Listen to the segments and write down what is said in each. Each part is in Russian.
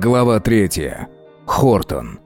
Глава третья. Хортон.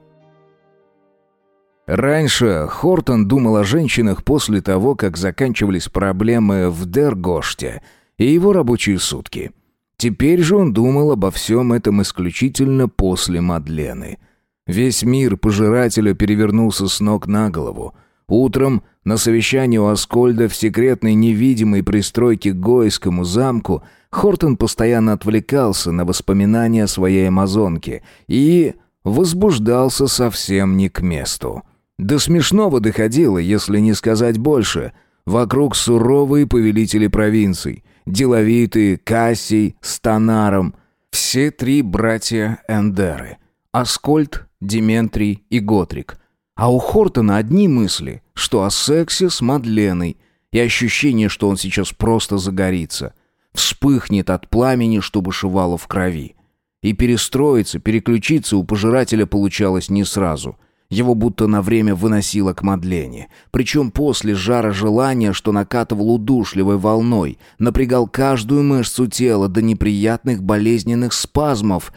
Раньше Хортон думал о женщинах после того, как заканчивались проблемы в Дергоште и его рабочие сутки. Теперь же он думал обо всем этом исключительно после Мадлены. Весь мир пожирателя перевернулся с ног на голову. Утром на совещании у Аскольда в секретной невидимой пристройке к Гойскому замку Хортон постоянно отвлекался на воспоминания о своей амазонке и возбуждался совсем не к месту. До смешного доходило, если не сказать больше. Вокруг суровые повелители провинций, деловитые Кассий с Танаром, все три братья Эндеры, Аскольд, Дементрий и Готрик. А у Хортона одни мысли, что о сексе с Мадленой, и ощущение, что он сейчас просто загорится, вспыхнет от пламени, что бушевало в крови. И перестроиться, переключиться у пожирателя получалось не сразу – его будто на время выносило к Мадлене. Причем после жара желания, что накатывал удушливой волной, напрягал каждую мышцу тела до неприятных болезненных спазмов.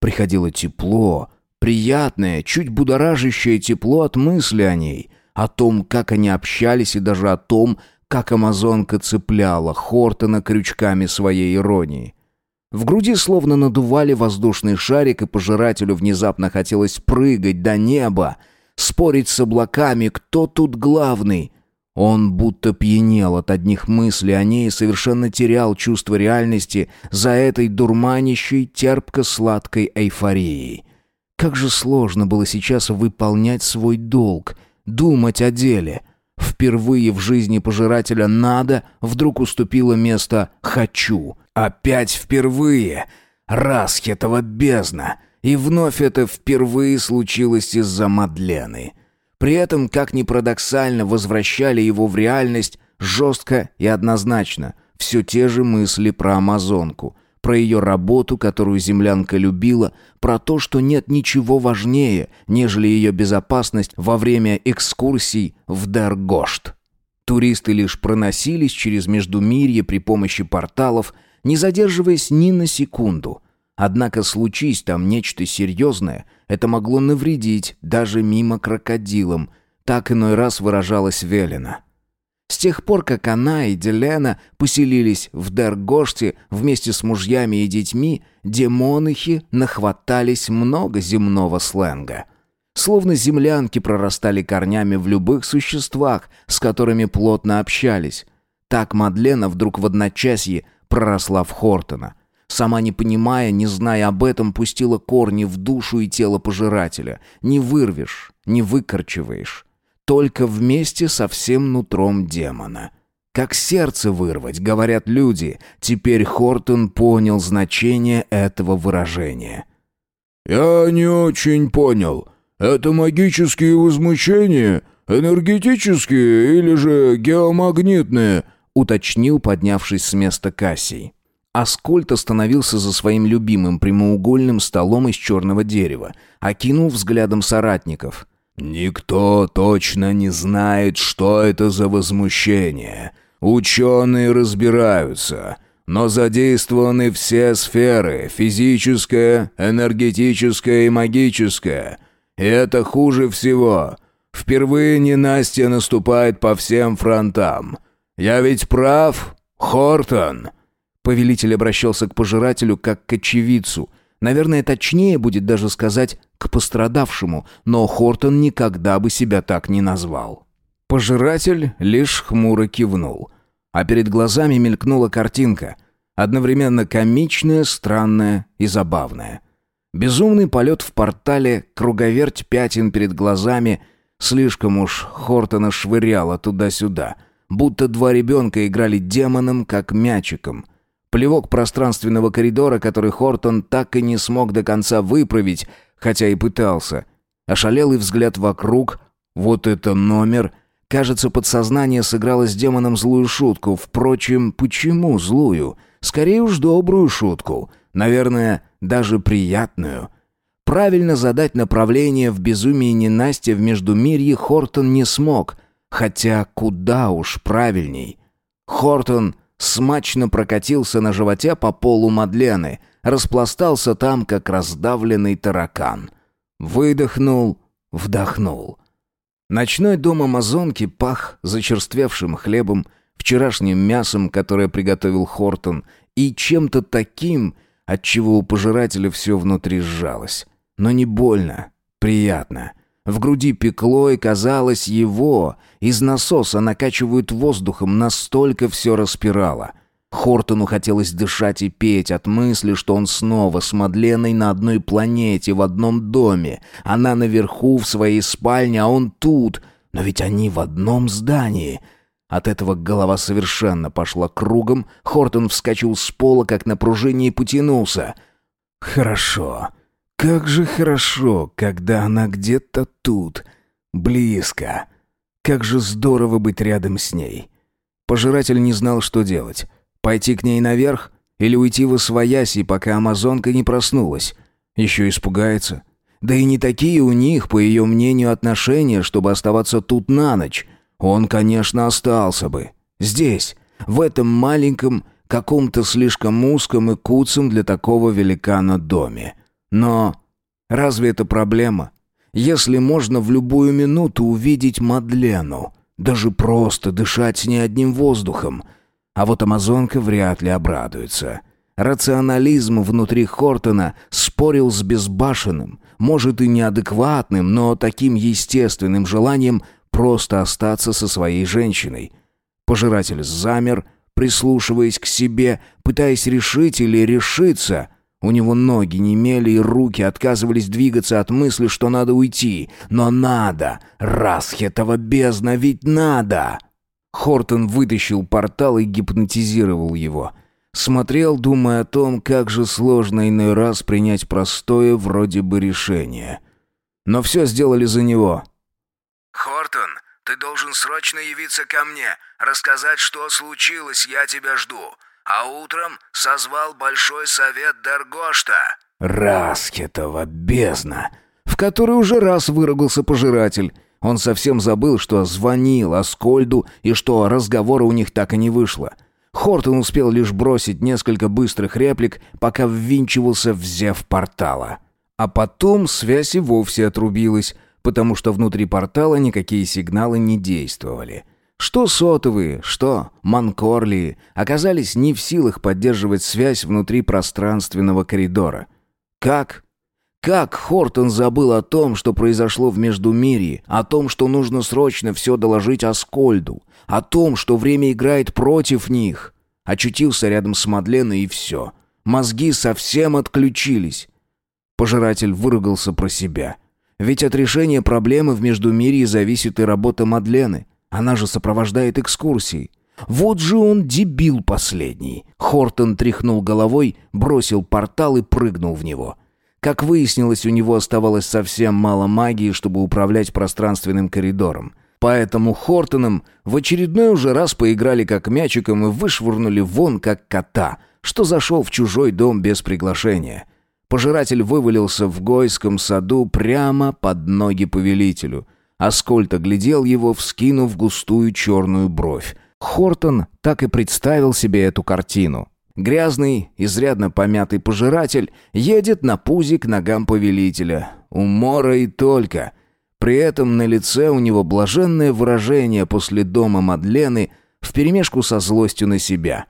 Приходило тепло, приятное, чуть будоражащее тепло от мысли о ней, о том, как они общались и даже о том, как амазонка цепляла Хортона крючками своей иронии. В груди словно надували воздушный шарик, и пожирателю внезапно хотелось прыгать до неба, спорить с облаками, кто тут главный. Он будто пьянел от одних мыслей о ней и совершенно терял чувство реальности за этой дурманящей, терпко-сладкой эйфорией. Как же сложно было сейчас выполнять свой долг, думать о деле. Впервые в жизни пожирателя «надо» вдруг уступило место «хочу», Опять впервые. Расхетова бездна. И вновь это впервые случилось из-за Мадлены. При этом, как ни парадоксально, возвращали его в реальность жестко и однозначно. Все те же мысли про Амазонку, про ее работу, которую землянка любила, про то, что нет ничего важнее, нежели ее безопасность во время экскурсий в Дергошт. Туристы лишь проносились через Междумирье при помощи порталов – не задерживаясь ни на секунду. Однако случись там нечто серьезное, это могло навредить даже мимо крокодилам, так иной раз выражалась Велена. С тех пор, как она и Делена поселились в Дергоште вместе с мужьями и детьми, демонихи нахватались много земного сленга. Словно землянки прорастали корнями в любых существах, с которыми плотно общались. Так Мадлена вдруг в одночасье проросла в Хортона. Сама не понимая, не зная об этом, пустила корни в душу и тело пожирателя. Не вырвешь, не выкорчеваешь. Только вместе со всем нутром демона. Как сердце вырвать, говорят люди. Теперь Хортон понял значение этого выражения. «Я не очень понял. Это магические возмущения? Энергетические или же геомагнитные?» уточнил, поднявшись с места Кассий. Аскольд остановился за своим любимым прямоугольным столом из черного дерева, окинул взглядом соратников. «Никто точно не знает, что это за возмущение. Ученые разбираются, но задействованы все сферы – физическая, энергетическая и магическая. И это хуже всего. Впервые ненастье наступает по всем фронтам – «Я ведь прав, Хортон!» Повелитель обращался к пожирателю как к очевидцу. Наверное, точнее будет даже сказать «к пострадавшему», но Хортон никогда бы себя так не назвал. Пожиратель лишь хмуро кивнул. А перед глазами мелькнула картинка. Одновременно комичная, странная и забавная. Безумный полет в портале, круговерть пятен перед глазами. Слишком уж Хортона швыряло туда-сюда — будто два ребенка играли демоном, как мячиком. Плевок пространственного коридора, который Хортон так и не смог до конца выправить, хотя и пытался. Ошалелый взгляд вокруг. Вот это номер. Кажется, подсознание сыграло с демоном злую шутку. Впрочем, почему злую? Скорее уж добрую шутку. Наверное, даже приятную. Правильно задать направление в безумии ненастья в Междумирье Хортон не смог — Хотя куда уж правильней. Хортон смачно прокатился на животе по полу Мадлены, распластался там, как раздавленный таракан. Выдохнул, вдохнул. Ночной дом амазонки пах зачерствевшим хлебом, вчерашним мясом, которое приготовил Хортон, и чем-то таким, от чего у пожирателя все внутри сжалось. Но не больно, приятно. В груди пекло, и казалось, его из насоса накачивают воздухом, настолько все распирало. Хортону хотелось дышать и петь от мысли, что он снова с Мадленой на одной планете, в одном доме. Она наверху, в своей спальне, а он тут. Но ведь они в одном здании. От этого голова совершенно пошла кругом. Хортон вскочил с пола, как на пружине, и потянулся. «Хорошо. Как же хорошо, когда она где-то тут, близко. Как же здорово быть рядом с ней. Пожиратель не знал, что делать. Пойти к ней наверх или уйти в освояси, пока амазонка не проснулась. Еще испугается. Да и не такие у них, по ее мнению, отношения, чтобы оставаться тут на ночь. Он, конечно, остался бы. Здесь, в этом маленьком, каком-то слишком узком и куцем для такого великана доме. Но разве это проблема? Если можно в любую минуту увидеть Мадлену, даже просто дышать с ней одним воздухом. А вот амазонка вряд ли обрадуется. Рационализм внутри Хортона спорил с безбашенным, может и неадекватным, но таким естественным желанием просто остаться со своей женщиной. Пожиратель замер, прислушиваясь к себе, пытаясь решить или решиться — у него ноги немели и руки отказывались двигаться от мысли, что надо уйти. Но надо! Расхетова бездна, ведь надо! Хортон вытащил портал и гипнотизировал его. Смотрел, думая о том, как же сложно иной раз принять простое вроде бы решение. Но все сделали за него. «Хортон, ты должен срочно явиться ко мне, рассказать, что случилось, я тебя жду а утром созвал большой совет Даргошта». «Раскетова бездна!» В который уже раз выругался пожиратель. Он совсем забыл, что звонил Аскольду и что разговора у них так и не вышло. Хортон успел лишь бросить несколько быстрых реплик, пока ввинчивался в зев портала. А потом связь и вовсе отрубилась, потому что внутри портала никакие сигналы не действовали. Что сотовые, что манкорлии оказались не в силах поддерживать связь внутри пространственного коридора. Как? Как Хортон забыл о том, что произошло в Междумирье, о том, что нужно срочно все доложить Аскольду, о том, что время играет против них? Очутился рядом с Мадленой и все. Мозги совсем отключились. Пожиратель выругался про себя. Ведь от решения проблемы в Междумирье зависит и работа Мадлены. Она же сопровождает экскурсии. Вот же он дебил последний. Хортон тряхнул головой, бросил портал и прыгнул в него. Как выяснилось, у него оставалось совсем мало магии, чтобы управлять пространственным коридором. Поэтому Хортоном в очередной уже раз поиграли как мячиком и вышвырнули вон как кота, что зашел в чужой дом без приглашения. Пожиратель вывалился в гойском саду прямо под ноги повелителю — Аскольд оглядел его, вскинув густую черную бровь. Хортон так и представил себе эту картину. Грязный, изрядно помятый пожиратель едет на пузе к ногам повелителя. Умора и только. При этом на лице у него блаженное выражение после дома Мадлены вперемешку со злостью на себя.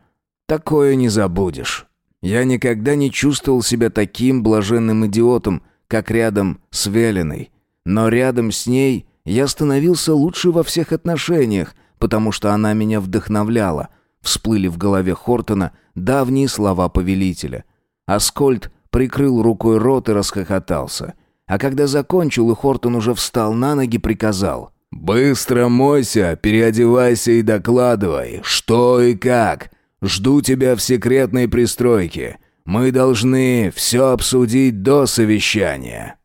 Такое не забудешь. Я никогда не чувствовал себя таким блаженным идиотом, как рядом с Велиной. Но рядом с ней я становился лучше во всех отношениях, потому что она меня вдохновляла. Всплыли в голове Хортона давние слова повелителя. Аскольд прикрыл рукой рот и расхохотался. А когда закончил, и Хортон уже встал на ноги, приказал. «Быстро мойся, переодевайся и докладывай, что и как. Жду тебя в секретной пристройке. Мы должны все обсудить до совещания».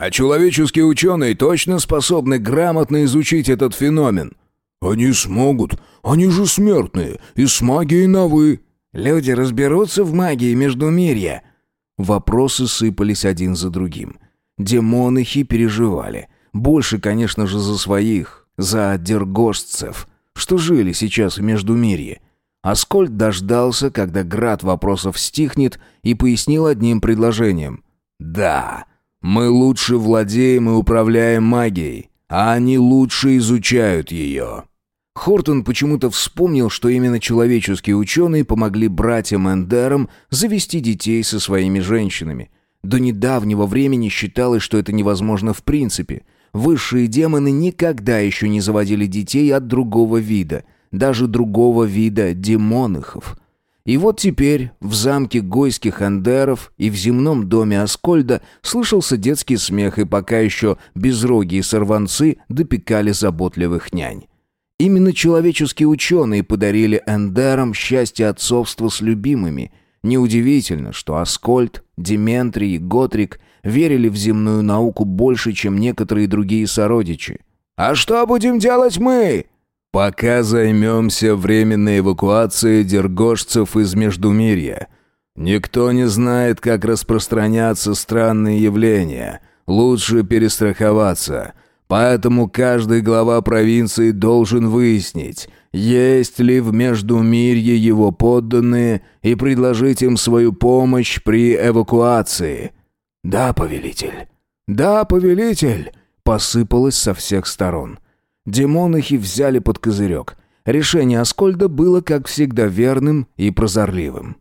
А человеческие ученые точно способны грамотно изучить этот феномен? Они смогут. Они же смертные. И с магией на «вы». Люди разберутся в магии Междумирья. Вопросы сыпались один за другим. Демонихи переживали. Больше, конечно же, за своих, за дергошцев, что жили сейчас в Междумирье. Аскольд дождался, когда град вопросов стихнет, и пояснил одним предложением. «Да, мы лучше владеем и управляем магией, а они лучше изучают ее». Хортон почему-то вспомнил, что именно человеческие ученые помогли братьям Эндерам завести детей со своими женщинами. До недавнего времени считалось, что это невозможно в принципе. Высшие демоны никогда еще не заводили детей от другого вида, даже другого вида демонихов. И вот теперь в замке гойских Эндеров и в земном доме Аскольда слышался детский смех, и пока еще безрогие сорванцы допекали заботливых нянь. Именно человеческие ученые подарили Эндерам счастье отцовства с любимыми. Неудивительно, что Аскольд, Дементрий и Готрик верили в земную науку больше, чем некоторые другие сородичи. «А что будем делать мы?» «Пока займемся временной эвакуацией дергошцев из Междумирья. Никто не знает, как распространяться странные явления. Лучше перестраховаться». Поэтому каждый глава провинции должен выяснить, есть ли в Междумирье его подданные и предложить им свою помощь при эвакуации. «Да, повелитель! Да, повелитель!» посыпалось со всех сторон. Демонахи взяли под козырек. Решение Аскольда было, как всегда, верным и прозорливым.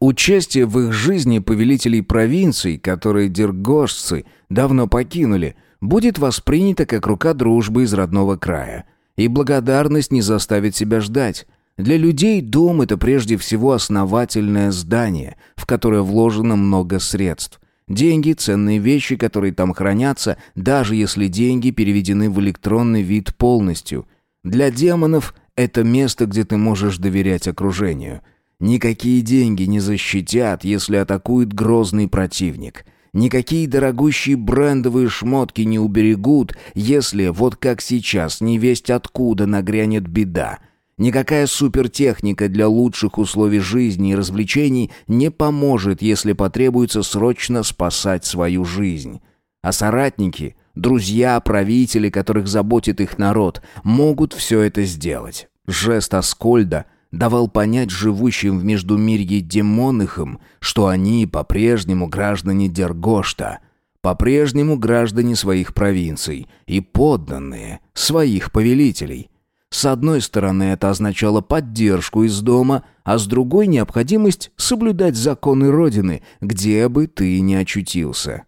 Участие в их жизни повелителей провинций, которые дергошцы давно покинули – будет воспринято как рука дружбы из родного края. И благодарность не заставит себя ждать. Для людей дом – это прежде всего основательное здание, в которое вложено много средств. Деньги – ценные вещи, которые там хранятся, даже если деньги переведены в электронный вид полностью. Для демонов – это место, где ты можешь доверять окружению. Никакие деньги не защитят, если атакует грозный противник – Никакие дорогущие брендовые шмотки не уберегут, если, вот как сейчас, не весть откуда нагрянет беда. Никакая супертехника для лучших условий жизни и развлечений не поможет, если потребуется срочно спасать свою жизнь. А соратники, друзья, правители, которых заботит их народ, могут все это сделать. Жест Аскольда — давал понять живущим в Междумирье демонихам, что они по-прежнему граждане Дергошта, по-прежнему граждане своих провинций и подданные своих повелителей. С одной стороны, это означало поддержку из дома, а с другой — необходимость соблюдать законы Родины, где бы ты ни очутился.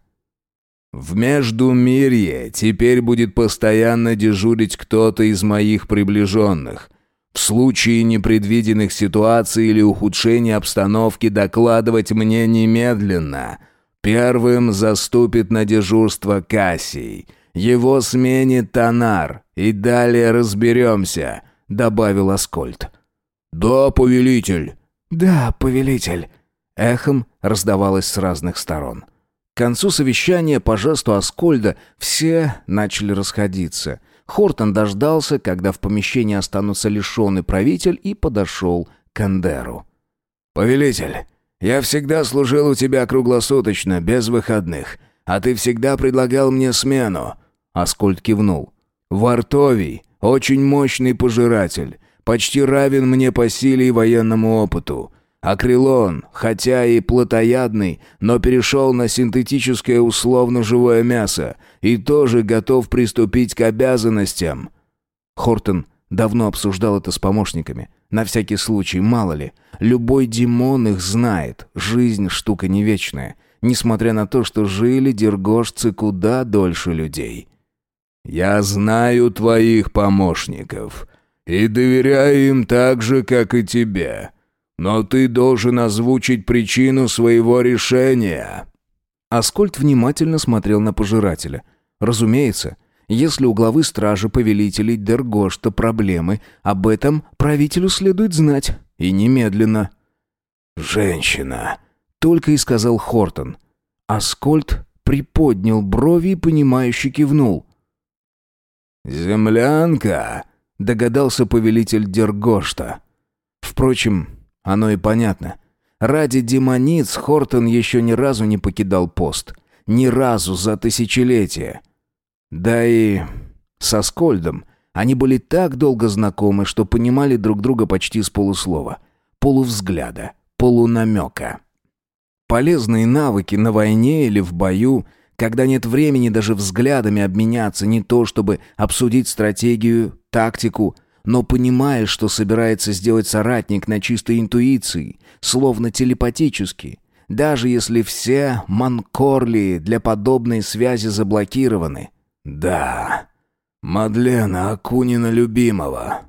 «В Междумирье теперь будет постоянно дежурить кто-то из моих приближенных», в случае непредвиденных ситуаций или ухудшения обстановки докладывать мне немедленно. Первым заступит на дежурство Кассий. Его сменит Танар. И далее разберемся», — добавил Аскольд. «Да, повелитель». «Да, повелитель». Эхом раздавалось с разных сторон. К концу совещания по жесту Аскольда все начали расходиться — Хортон дождался, когда в помещении останутся и правитель, и подошел к Эндеру. «Повелитель, я всегда служил у тебя круглосуточно, без выходных, а ты всегда предлагал мне смену». Аскольд кивнул. «Вартовий, очень мощный пожиратель, почти равен мне по силе и военному опыту. Акрилон, хотя и плотоядный, но перешел на синтетическое условно-живое мясо и тоже готов приступить к обязанностям». Хортон давно обсуждал это с помощниками. На всякий случай, мало ли. Любой демон их знает. Жизнь штука не вечная. Несмотря на то, что жили дергошцы куда дольше людей. «Я знаю твоих помощников и доверяю им так же, как и тебе. Но ты должен озвучить причину своего решения». Аскольд внимательно смотрел на пожирателя. Разумеется, если у главы стражи повелителей Дергошта проблемы, об этом правителю следует знать. И немедленно. «Женщина», — только и сказал Хортон. Аскольд приподнял брови и, понимающе кивнул. «Землянка», — догадался повелитель Дергошта. Впрочем, оно и понятно. Ради демониц Хортон еще ни разу не покидал пост. Ни разу за тысячелетие. Да и со Скольдом Они были так долго знакомы, что понимали друг друга почти с полуслова, полувзгляда, полунамека. Полезные навыки на войне или в бою, когда нет времени даже взглядами обменяться, не то чтобы обсудить стратегию, тактику, но понимаешь, что собирается сделать соратник на чистой интуиции, словно телепатически, даже если все манкорли для подобной связи заблокированы. Да, Мадлена Акунина любимого.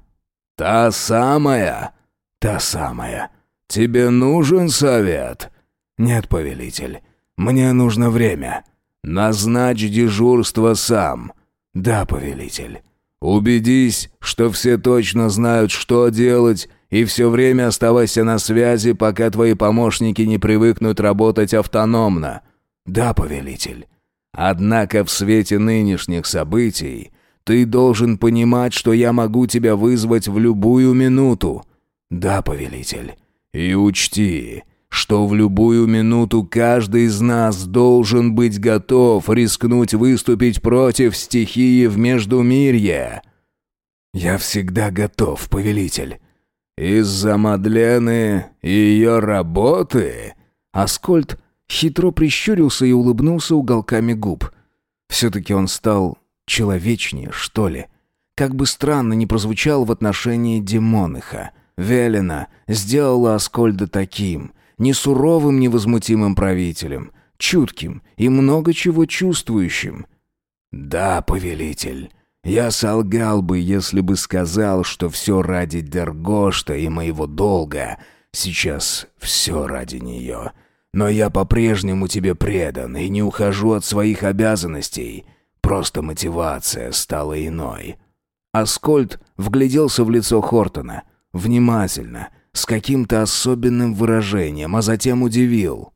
Та самая? Та самая. Тебе нужен совет? Нет, повелитель. Мне нужно время. Назначь дежурство сам. Да, повелитель. Убедись, что все точно знают, что делать, и все время оставайся на связи, пока твои помощники не привыкнут работать автономно. Да, повелитель. Однако в свете нынешних событий ты должен понимать, что я могу тебя вызвать в любую минуту. Да, повелитель. И учти, что в любую минуту каждый из нас должен быть готов рискнуть выступить против стихии в Междумирье. Я всегда готов, повелитель. Из-за Мадлены и ее работы... Аскольд хитро прищурился и улыбнулся уголками губ. Все-таки он стал человечнее, что ли. Как бы странно ни прозвучал в отношении Демоныха. Велена сделала Аскольда таким — не суровым невозмутимым правителем, чутким и много чего чувствующим. «Да, повелитель, я солгал бы, если бы сказал, что все ради Дергошта и моего долга. Сейчас все ради нее. Но я по-прежнему тебе предан и не ухожу от своих обязанностей. Просто мотивация стала иной». Аскольд вгляделся в лицо Хортона. Внимательно — с каким-то особенным выражением, а затем удивил.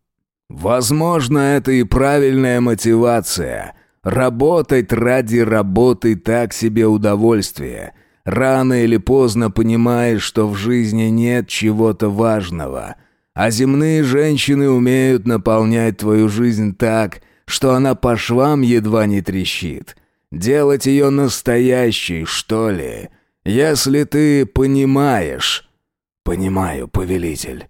«Возможно, это и правильная мотивация. Работать ради работы так себе удовольствие. Рано или поздно понимаешь, что в жизни нет чего-то важного. А земные женщины умеют наполнять твою жизнь так, что она по швам едва не трещит. Делать ее настоящей, что ли, если ты понимаешь». «Понимаю, повелитель.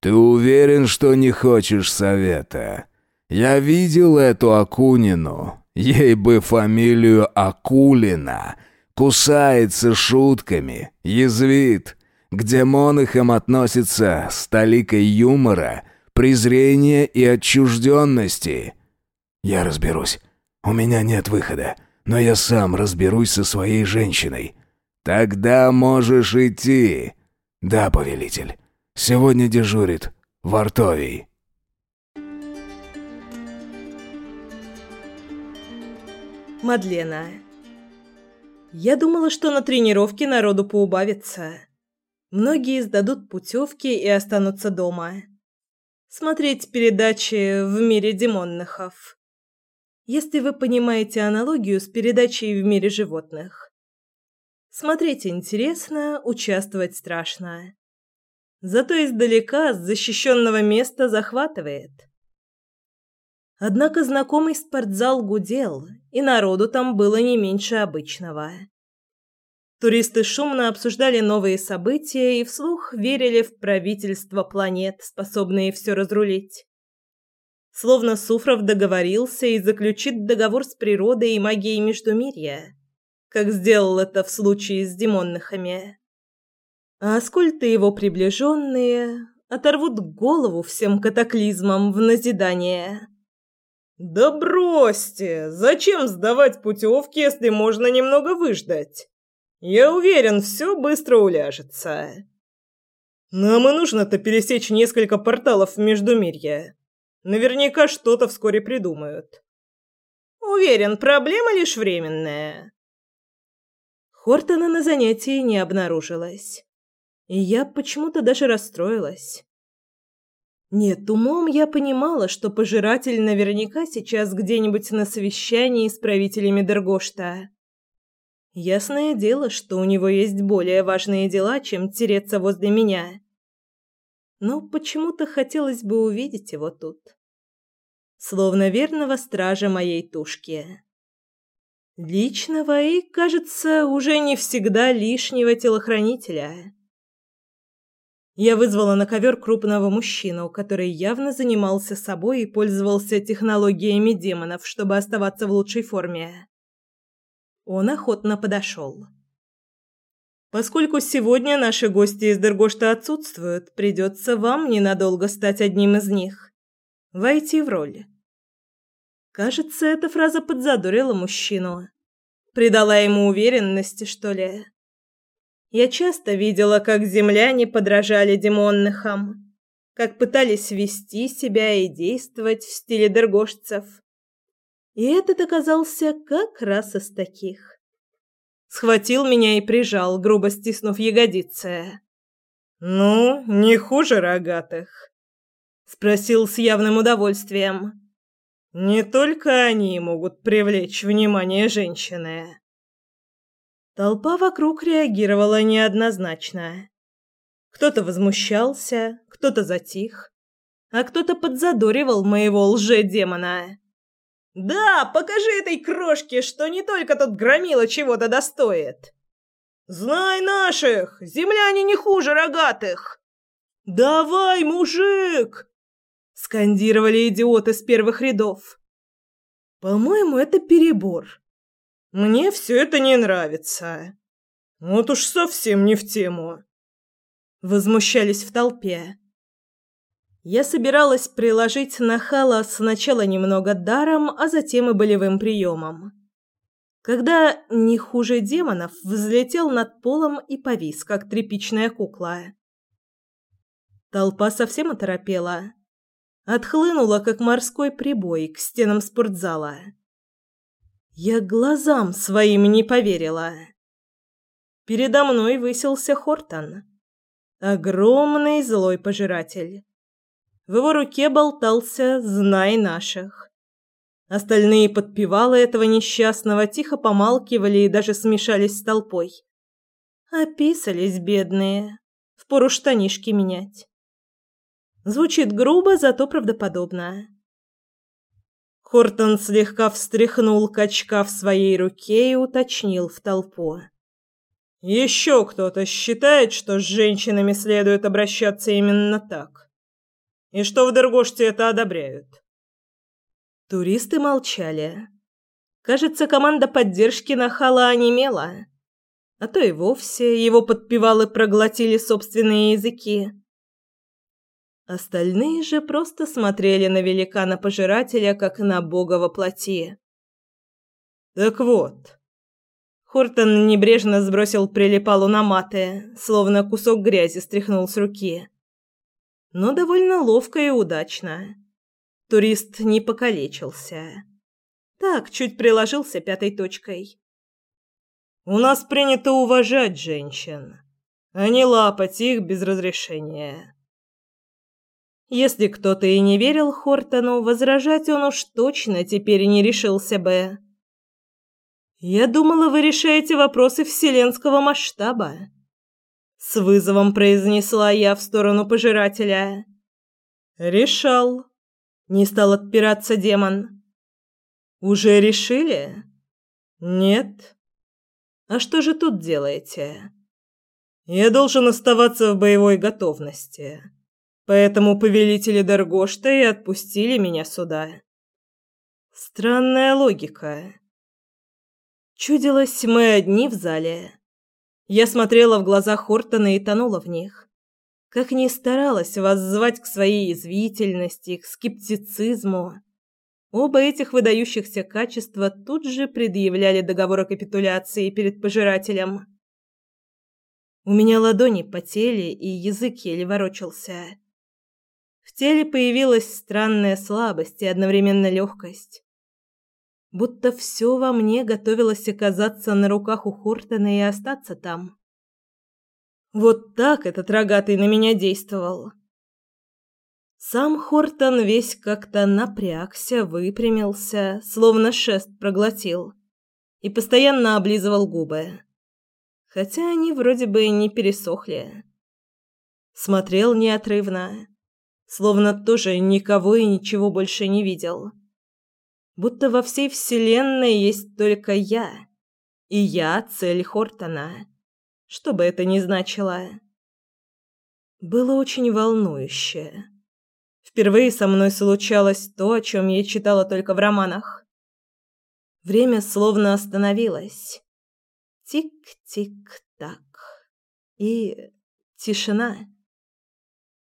Ты уверен, что не хочешь совета? Я видел эту Акунину. Ей бы фамилию Акулина. Кусается шутками, язвит. К демонахам относится с толикой юмора, презрения и отчужденности. Я разберусь. У меня нет выхода, но я сам разберусь со своей женщиной. Тогда можешь идти. «Да, повелитель. Сегодня дежурит Вартовий». Мадлена. Я думала, что на тренировке народу поубавится. Многие сдадут путевки и останутся дома. Смотреть передачи в мире демонныхов. Если вы понимаете аналогию с передачей в мире животных. Смотреть интересно, участвовать страшно. Зато издалека с защищенного места захватывает. Однако знакомый спортзал гудел, и народу там было не меньше обычного. Туристы шумно обсуждали новые события и вслух верили в правительство планет, способные все разрулить. Словно Суфров договорился и заключит договор с природой и магией Междумирья как сделал это в случае с демонныхами. А Аскольд и его приближенные оторвут голову всем катаклизмам в назидание. «Да бросьте! Зачем сдавать путевки, если можно немного выждать? Я уверен, все быстро уляжется. Нам и нужно-то пересечь несколько порталов в Междумирье. Наверняка что-то вскоре придумают. Уверен, проблема лишь временная. Хортона на занятии не обнаружилось. И я почему-то даже расстроилась. Нет, умом я понимала, что пожиратель наверняка сейчас где-нибудь на совещании с правителями Дергошта. Ясное дело, что у него есть более важные дела, чем тереться возле меня. Но почему-то хотелось бы увидеть его тут. Словно верного стража моей тушки. Личного и, кажется, уже не всегда лишнего телохранителя. Я вызвала на ковер крупного мужчину, который явно занимался собой и пользовался технологиями демонов, чтобы оставаться в лучшей форме. Он охотно подошел. Поскольку сегодня наши гости из Дергошта отсутствуют, придется вам ненадолго стать одним из них. Войти в роль. Кажется, эта фраза подзадорила мужчину. Придала ему уверенности, что ли. Я часто видела, как земляне подражали демонныхам, как пытались вести себя и действовать в стиле дергошцев. И этот оказался как раз из таких. Схватил меня и прижал, грубо стиснув ягодицы. «Ну, не хуже рогатых?» — спросил с явным удовольствием. «Не только они могут привлечь внимание женщины». Толпа вокруг реагировала неоднозначно. Кто-то возмущался, кто-то затих, а кто-то подзадоривал моего лже-демона. «Да, покажи этой крошке, что не только тот громила чего-то достоит!» «Знай наших! Земляне не хуже рогатых!» «Давай, мужик!» — скандировали идиоты с первых рядов. «По-моему, это перебор. Мне все это не нравится. Вот уж совсем не в тему. Возмущались в толпе. Я собиралась приложить на Хала сначала немного даром, а затем и болевым приемом. Когда не хуже демонов взлетел над полом и повис, как тряпичная кукла. Толпа совсем оторопела. Отхлынула, как морской прибой, к стенам спортзала. Я глазам своим не поверила. Передо мной высился Хортон. Огромный злой пожиратель. В его руке болтался «Знай наших». Остальные подпевалы этого несчастного тихо помалкивали и даже смешались с толпой. Описались бедные. Впору штанишки менять. Звучит грубо, зато правдоподобно. Хортон слегка встряхнул качка в своей руке и уточнил в толпу. «Еще кто-то считает, что с женщинами следует обращаться именно так? И что в Дергоште это одобряют?» Туристы молчали. Кажется, команда поддержки нахала онемела. А то и вовсе его подпевалы проглотили собственные языки. Остальные же просто смотрели на великана-пожирателя, как на бога во плоти. «Так вот». Хортон небрежно сбросил прилипалу на маты, словно кусок грязи стряхнул с руки. Но довольно ловко и удачно. Турист не покалечился. Так, чуть приложился пятой точкой. «У нас принято уважать женщин, а не лапать их без разрешения». Если кто-то и не верил Хортону, возражать он уж точно теперь не решился бы. «Я думала, вы решаете вопросы вселенского масштаба», — с вызовом произнесла я в сторону пожирателя. «Решал», — не стал отпираться демон. «Уже решили?» «Нет». «А что же тут делаете?» «Я должен оставаться в боевой готовности». Поэтому повелители Даргошта и отпустили меня сюда. Странная логика. Чудилось, мы одни в зале. Я смотрела в глаза Хортона и тонула в них. Как ни старалась воззвать к своей язвительности, к скептицизму, оба этих выдающихся качества тут же предъявляли договор о капитуляции перед пожирателем. У меня ладони потели, и язык еле ворочался. Теле появилась странная слабость и одновременно легкость. Будто все во мне готовилось оказаться на руках у Хортона и остаться там. Вот так этот рогатый на меня действовал. Сам Хортон весь как-то напрягся, выпрямился, словно шест проглотил, и постоянно облизывал губы. Хотя они вроде бы не пересохли. Смотрел неотрывно словно тоже никого и ничего больше не видел. Будто во всей вселенной есть только я. И я цель Хортона. Что бы это ни значило. Было очень волнующе. Впервые со мной случалось то, о чем я читала только в романах. Время словно остановилось. Тик-тик-так. И тишина.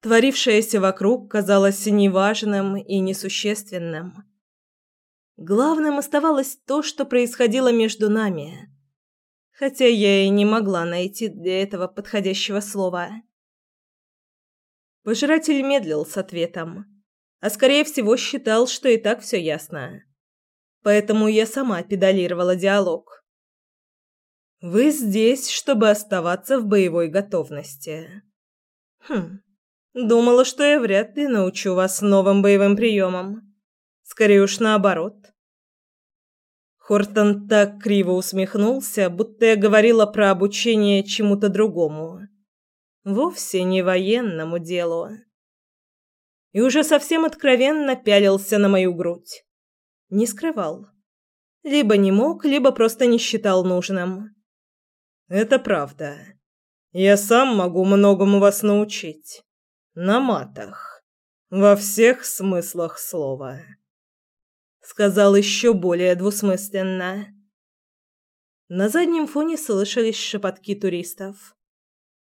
Творившееся вокруг казалось неважным и несущественным. Главным оставалось то, что происходило между нами. Хотя я и не могла найти для этого подходящего слова. Пожиратель медлил с ответом, а скорее всего считал, что и так все ясно. Поэтому я сама педалировала диалог. Вы здесь, чтобы оставаться в боевой готовности. Хм. Думала, что я вряд ли научу вас новым боевым приемам. Скорее уж наоборот. Хортон так криво усмехнулся, будто я говорила про обучение чему-то другому. Вовсе не военному делу. И уже совсем откровенно пялился на мою грудь. Не скрывал. Либо не мог, либо просто не считал нужным. «Это правда. Я сам могу многому вас научить. На матах. Во всех смыслах слова. Сказал еще более двусмысленно. На заднем фоне слышались шепотки туристов.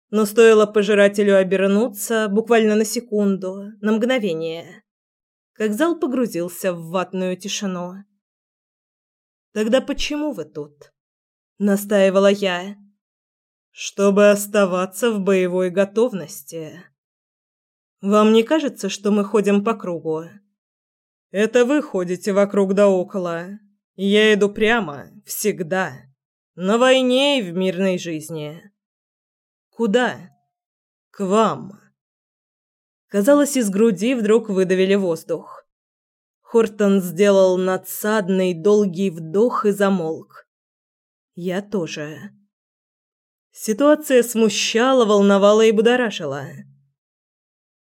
Но стоило пожирателю обернуться буквально на секунду, на мгновение, как зал погрузился в ватную тишину. «Тогда почему вы тут?» — настаивала я. «Чтобы оставаться в боевой готовности», вам не кажется, что мы ходим по кругу? Это вы ходите вокруг да около. Я иду прямо, всегда. На войне и в мирной жизни. Куда? К вам. Казалось, из груди вдруг выдавили воздух. Хортон сделал надсадный долгий вдох и замолк. Я тоже. Ситуация смущала, волновала и будоражила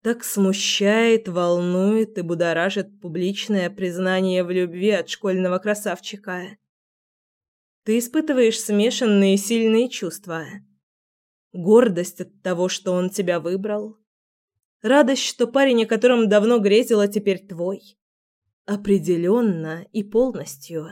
так смущает, волнует и будоражит публичное признание в любви от школьного красавчика. Ты испытываешь смешанные сильные чувства. Гордость от того, что он тебя выбрал. Радость, что парень, о котором давно грезила, теперь твой. Определенно и полностью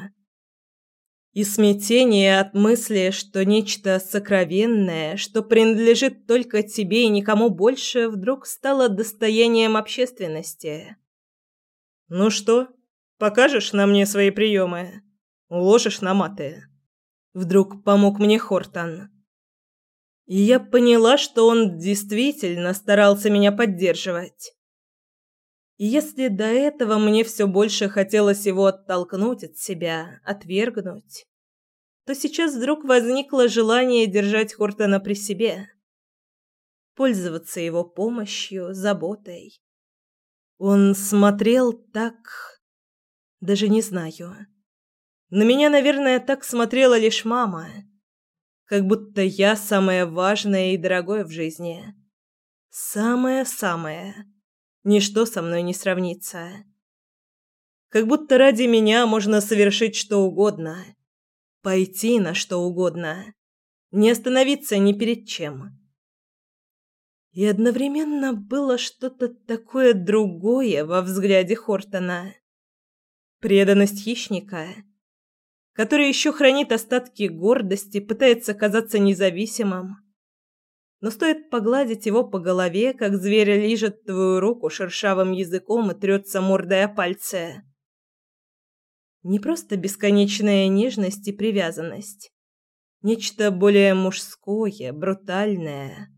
и смятение от мысли, что нечто сокровенное, что принадлежит только тебе и никому больше, вдруг стало достоянием общественности. «Ну что, покажешь на мне свои приемы? Уложишь на маты?» Вдруг помог мне Хортон. И я поняла, что он действительно старался меня поддерживать. И если до этого мне все больше хотелось его оттолкнуть от себя, отвергнуть, то сейчас вдруг возникло желание держать Хортона при себе, пользоваться его помощью, заботой. Он смотрел так... даже не знаю. На меня, наверное, так смотрела лишь мама. Как будто я самое важное и дорогое в жизни. Самое-самое. Ничто со мной не сравнится. Как будто ради меня можно совершить что угодно. Пойти на что угодно. Не остановиться ни перед чем. И одновременно было что-то такое другое во взгляде Хортона. Преданность хищника, который еще хранит остатки гордости, пытается казаться независимым, но стоит погладить его по голове, как зверь лижет твою руку шершавым языком и трется мордой о пальцы. Не просто бесконечная нежность и привязанность. Нечто более мужское, брутальное.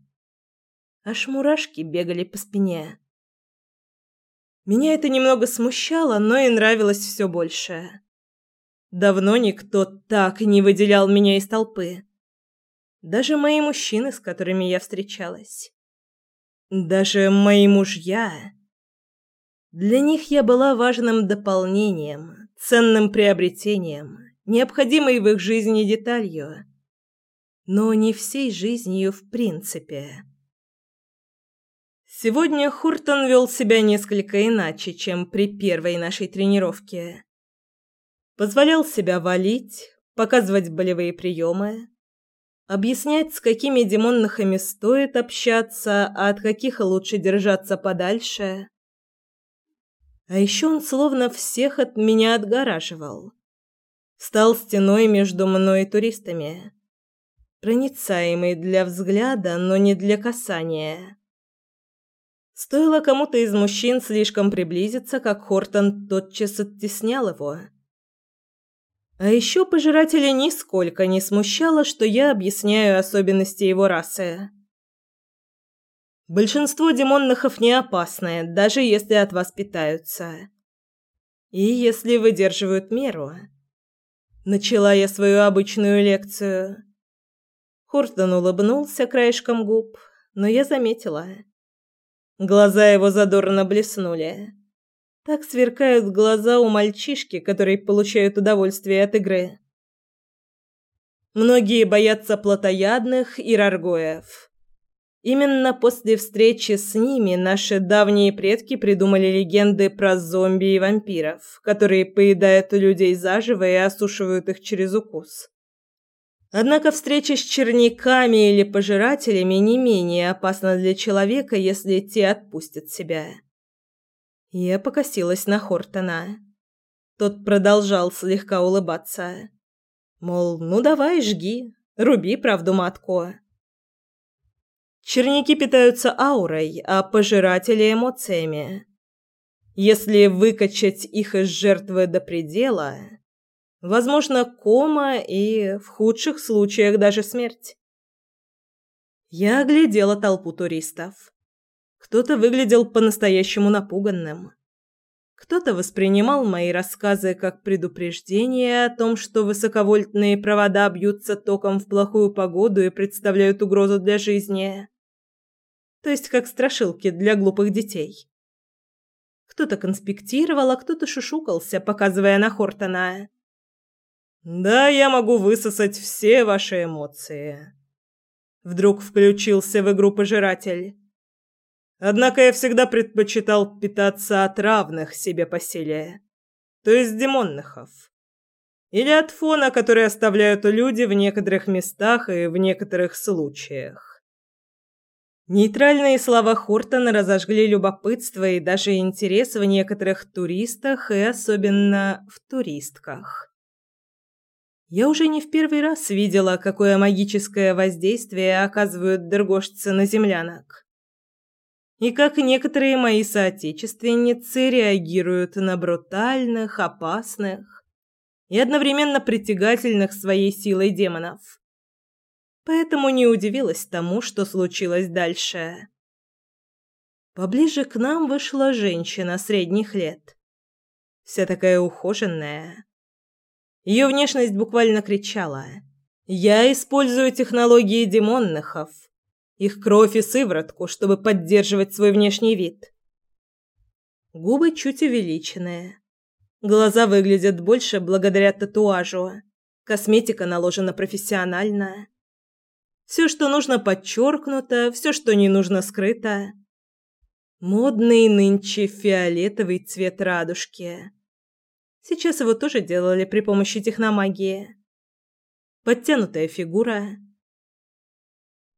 Аж мурашки бегали по спине. Меня это немного смущало, но и нравилось все больше. Давно никто так не выделял меня из толпы. Даже мои мужчины, с которыми я встречалась. Даже мои мужья. Для них я была важным дополнением, ценным приобретением, необходимой в их жизни деталью. Но не всей жизнью в принципе. Сегодня Хуртон вел себя несколько иначе, чем при первой нашей тренировке. Позволял себя валить, показывать болевые приемы, объяснять, с какими демонныхами стоит общаться, а от каких лучше держаться подальше. А еще он словно всех от меня отгораживал. Стал стеной между мной и туристами. Проницаемый для взгляда, но не для касания. Стоило кому-то из мужчин слишком приблизиться, как Хортон тотчас оттеснял его. А еще пожирателя нисколько не смущало, что я объясняю особенности его расы. Большинство демоннахов не опасны, даже если от вас питаются. И если выдерживают меру. Начала я свою обычную лекцию. Хорстон улыбнулся краешком губ, но я заметила. Глаза его задорно блеснули. Так сверкают глаза у мальчишки, который получает удовольствие от игры. Многие боятся плотоядных и раргоев. Именно после встречи с ними наши давние предки придумали легенды про зомби и вампиров, которые поедают людей заживо и осушивают их через укус. Однако встреча с черниками или пожирателями не менее опасна для человека, если те отпустят себя. Я покосилась на Хортона. Тот продолжал слегка улыбаться. Мол, ну давай, жги, руби правду матку. Черники питаются аурой, а пожиратели – эмоциями. Если выкачать их из жертвы до предела, возможно кома и, в худших случаях, даже смерть. Я оглядела толпу туристов. Кто-то выглядел по-настоящему напуганным. Кто-то воспринимал мои рассказы как предупреждение о том, что высоковольтные провода бьются током в плохую погоду и представляют угрозу для жизни то есть как страшилки для глупых детей. Кто-то конспектировал, а кто-то шушукался, показывая на Хортона. «Да, я могу высосать все ваши эмоции». Вдруг включился в игру пожиратель. Однако я всегда предпочитал питаться от равных себе по силе, то есть демонныхов. Или от фона, который оставляют люди в некоторых местах и в некоторых случаях. Нейтральные слова Хортона разожгли любопытство и даже интерес в некоторых туристах и особенно в туристках. Я уже не в первый раз видела, какое магическое воздействие оказывают дергошцы на землянок. И как некоторые мои соотечественницы реагируют на брутальных, опасных и одновременно притягательных своей силой демонов поэтому не удивилась тому, что случилось дальше. Поближе к нам вышла женщина средних лет. Вся такая ухоженная. Ее внешность буквально кричала. «Я использую технологии демонныхов, их кровь и сыворотку, чтобы поддерживать свой внешний вид». Губы чуть увеличенные. Глаза выглядят больше благодаря татуажу. Косметика наложена профессионально. Все, что нужно, подчеркнуто, все, что не нужно, скрыто. Модный нынче фиолетовый цвет радужки. Сейчас его тоже делали при помощи техномагии. Подтянутая фигура.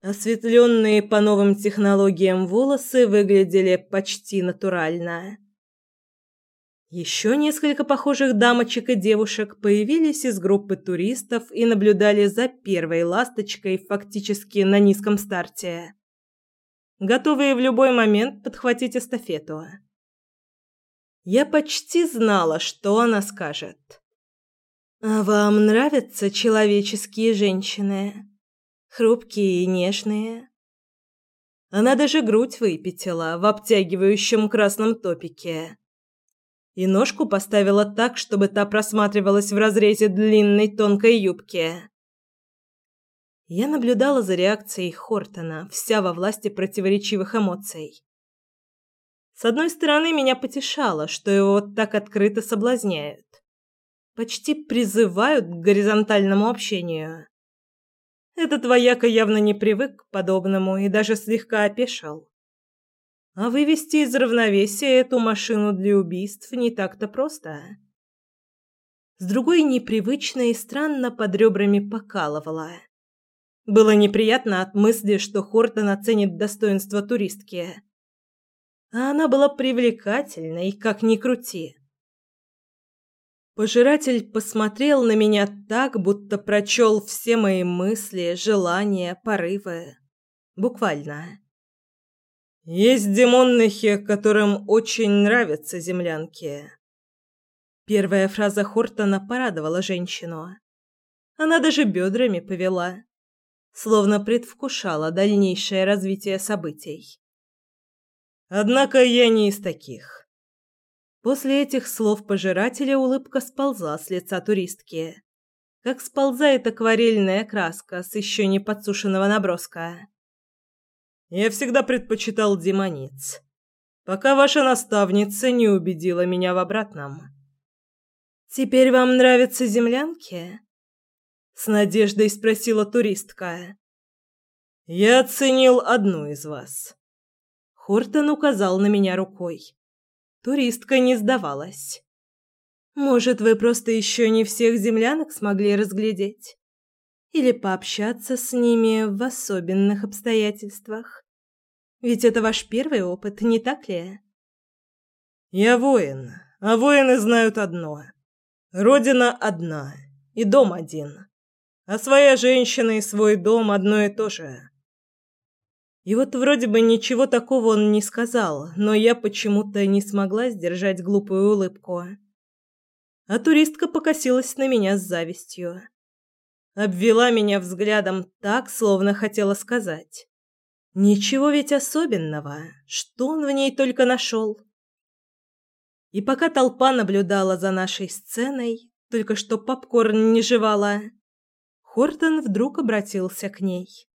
Осветленные по новым технологиям волосы выглядели почти натурально. Еще несколько похожих дамочек и девушек появились из группы туристов и наблюдали за первой ласточкой фактически на низком старте, готовые в любой момент подхватить эстафету. Я почти знала, что она скажет. «А вам нравятся человеческие женщины? Хрупкие и нежные?» Она даже грудь выпятила в обтягивающем красном топике и ножку поставила так, чтобы та просматривалась в разрезе длинной тонкой юбки. Я наблюдала за реакцией Хортона, вся во власти противоречивых эмоций. С одной стороны, меня потешало, что его вот так открыто соблазняют. Почти призывают к горизонтальному общению. Этот вояка явно не привык к подобному и даже слегка опешил. А вывести из равновесия эту машину для убийств не так-то просто. С другой непривычно и странно под ребрами покалывала. Было неприятно от мысли, что Хортон оценит достоинство туристки. А она была привлекательной, как ни крути. Пожиратель посмотрел на меня так, будто прочел все мои мысли, желания, порывы. Буквально. Есть демонныхи, которым очень нравятся землянки. Первая фраза Хортона порадовала женщину. Она даже бедрами повела, словно предвкушала дальнейшее развитие событий. Однако я не из таких. После этих слов пожирателя улыбка сползла с лица туристки, как сползает акварельная краска с еще не подсушенного наброска. Я всегда предпочитал демониц, пока ваша наставница не убедила меня в обратном. Теперь вам нравятся землянки? С надеждой спросила туристка. Я оценил одну из вас. Хортон указал на меня рукой. Туристка не сдавалась. Может, вы просто еще не всех землянок смогли разглядеть? Или пообщаться с ними в особенных обстоятельствах? Ведь это ваш первый опыт, не так ли? Я воин, а воины знают одно. Родина одна, и дом один. А своя женщина и свой дом одно и то же. И вот вроде бы ничего такого он не сказал, но я почему-то не смогла сдержать глупую улыбку. А туристка покосилась на меня с завистью. Обвела меня взглядом так, словно хотела сказать. Ничего ведь особенного, что он в ней только нашел. И пока толпа наблюдала за нашей сценой, только что попкорн не жевала, Хортон вдруг обратился к ней.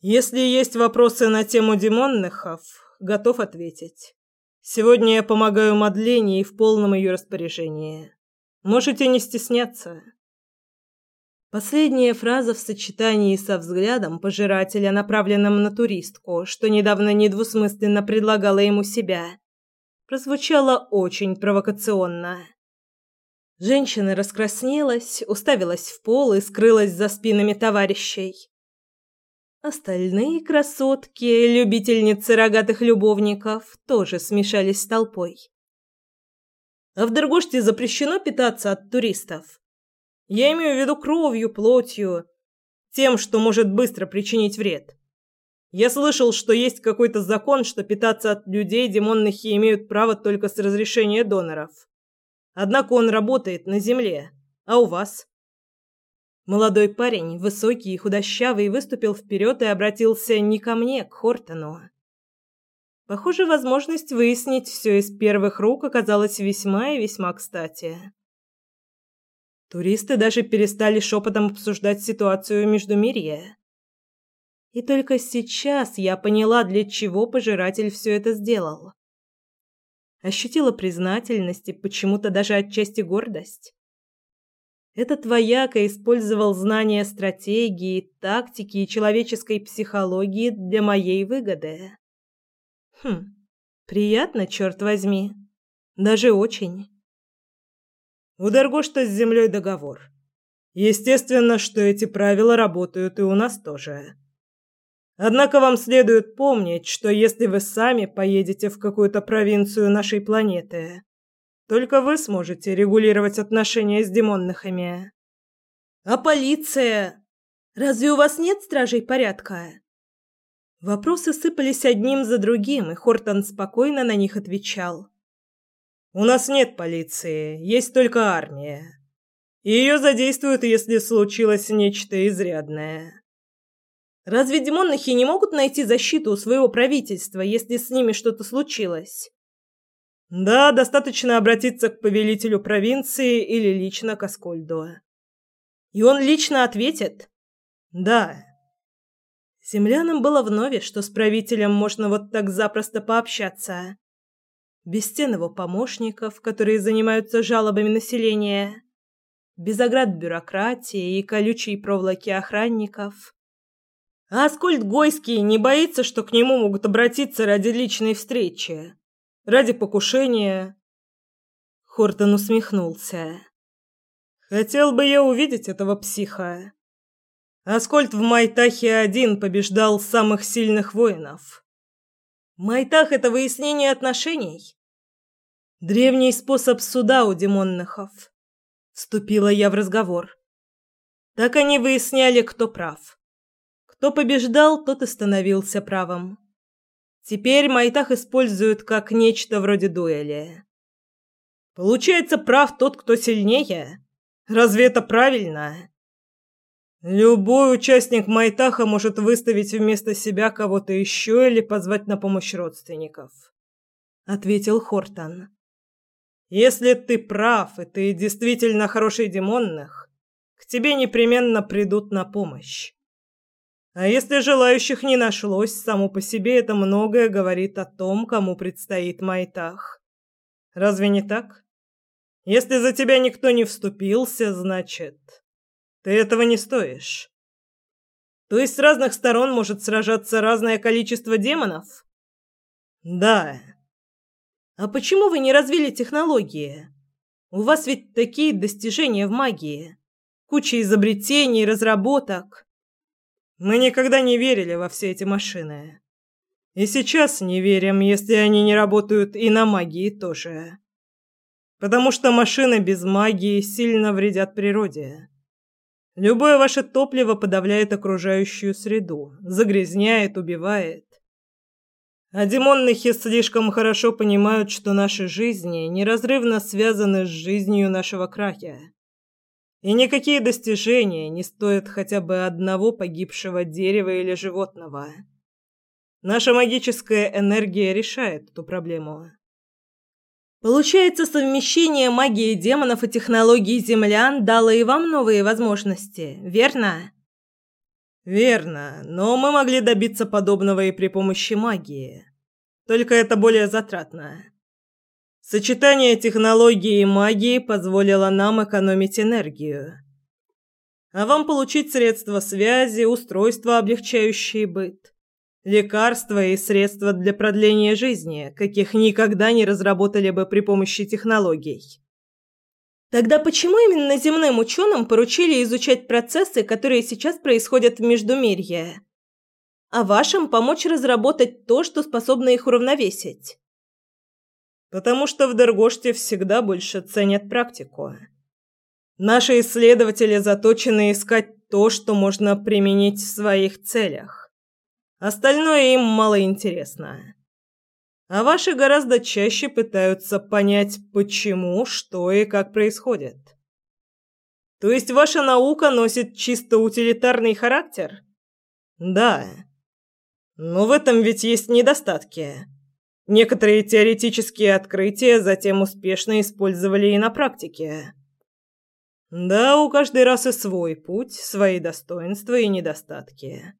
Если есть вопросы на тему демонныхов, готов ответить. Сегодня я помогаю Мадлене и в полном ее распоряжении. Можете не стесняться. Последняя фраза в сочетании со взглядом пожирателя, направленным на туристку, что недавно недвусмысленно предлагала ему себя, прозвучала очень провокационно. Женщина раскраснелась, уставилась в пол и скрылась за спинами товарищей. Остальные красотки, любительницы рогатых любовников, тоже смешались с толпой. А в Дергоште запрещено питаться от туристов. Я имею в виду кровью, плотью, тем, что может быстро причинить вред. Я слышал, что есть какой-то закон, что питаться от людей демонныхи имеют право только с разрешения доноров. Однако он работает на земле. А у вас? Молодой парень, высокий и худощавый, выступил вперед и обратился не ко мне, к Хортону. Похоже, возможность выяснить все из первых рук оказалась весьма и весьма кстати. Туристы даже перестали шепотом обсуждать ситуацию между Мирье. И только сейчас я поняла, для чего пожиратель все это сделал. Ощутила признательность и почему-то даже отчасти гордость. Этот вояка использовал знания стратегии, тактики и человеческой психологии для моей выгоды. Хм, приятно, черт возьми. Даже очень. У Дергошта с землей договор. Естественно, что эти правила работают и у нас тоже. Однако вам следует помнить, что если вы сами поедете в какую-то провинцию нашей планеты, только вы сможете регулировать отношения с демонныхами. А полиция? Разве у вас нет стражей порядка? Вопросы сыпались одним за другим, и Хортон спокойно на них отвечал. У нас нет полиции, есть только армия. Ее задействуют, если случилось нечто изрядное. Разве демонныхи не могут найти защиту у своего правительства, если с ними что-то случилось? Да, достаточно обратиться к повелителю провинции или лично к Аскольду. И он лично ответит? Да. Землянам было вновь, что с правителем можно вот так запросто пообщаться. Без стен его помощников, которые занимаются жалобами населения. Без оград бюрократии и колючей проволоки охранников. А Аскольд Гойский не боится, что к нему могут обратиться ради личной встречи. Ради покушения. Хортон усмехнулся. Хотел бы я увидеть этого психа. Аскольд в Майтахе один побеждал самых сильных воинов. Майтах — это выяснение отношений. Древний способ суда у демонныхов. Вступила я в разговор. Так они выясняли, кто прав. Кто побеждал, тот и становился правым. Теперь Майтах используют как нечто вроде дуэли. Получается, прав тот, кто сильнее. Разве это правильно? Любой участник Майтаха может выставить вместо себя кого-то еще или позвать на помощь родственников, ответил Хортон. Если ты прав, и ты действительно хороший демонных, к тебе непременно придут на помощь. А если желающих не нашлось, само по себе это многое говорит о том, кому предстоит Майтах. Разве не так? Если за тебя никто не вступился, значит, ты этого не стоишь. То есть с разных сторон может сражаться разное количество демонов? Да. А почему вы не развили технологии? У вас ведь такие достижения в магии. Куча изобретений, разработок. Мы никогда не верили во все эти машины. И сейчас не верим, если они не работают и на магии тоже. Потому что машины без магии сильно вредят природе. Любое ваше топливо подавляет окружающую среду, загрязняет, убивает. А демонныхи слишком хорошо понимают, что наши жизни неразрывно связаны с жизнью нашего краки. И никакие достижения не стоят хотя бы одного погибшего дерева или животного. Наша магическая энергия решает эту проблему. Получается, совмещение магии демонов и технологий землян дало и вам новые возможности, верно? Верно, но мы могли добиться подобного и при помощи магии. Только это более затратно. Сочетание технологии и магии позволило нам экономить энергию. А вам получить средства связи, устройства, облегчающие быт лекарства и средства для продления жизни, каких никогда не разработали бы при помощи технологий. Тогда почему именно земным ученым поручили изучать процессы, которые сейчас происходят в Междумирье? А вашим помочь разработать то, что способно их уравновесить? Потому что в Дергоште всегда больше ценят практику. Наши исследователи заточены искать то, что можно применить в своих целях. Остальное им мало интересно. А ваши гораздо чаще пытаются понять, почему, что и как происходит. То есть ваша наука носит чисто утилитарный характер? Да. Но в этом ведь есть недостатки. Некоторые теоретические открытия затем успешно использовали и на практике. Да, у каждой расы свой путь, свои достоинства и недостатки.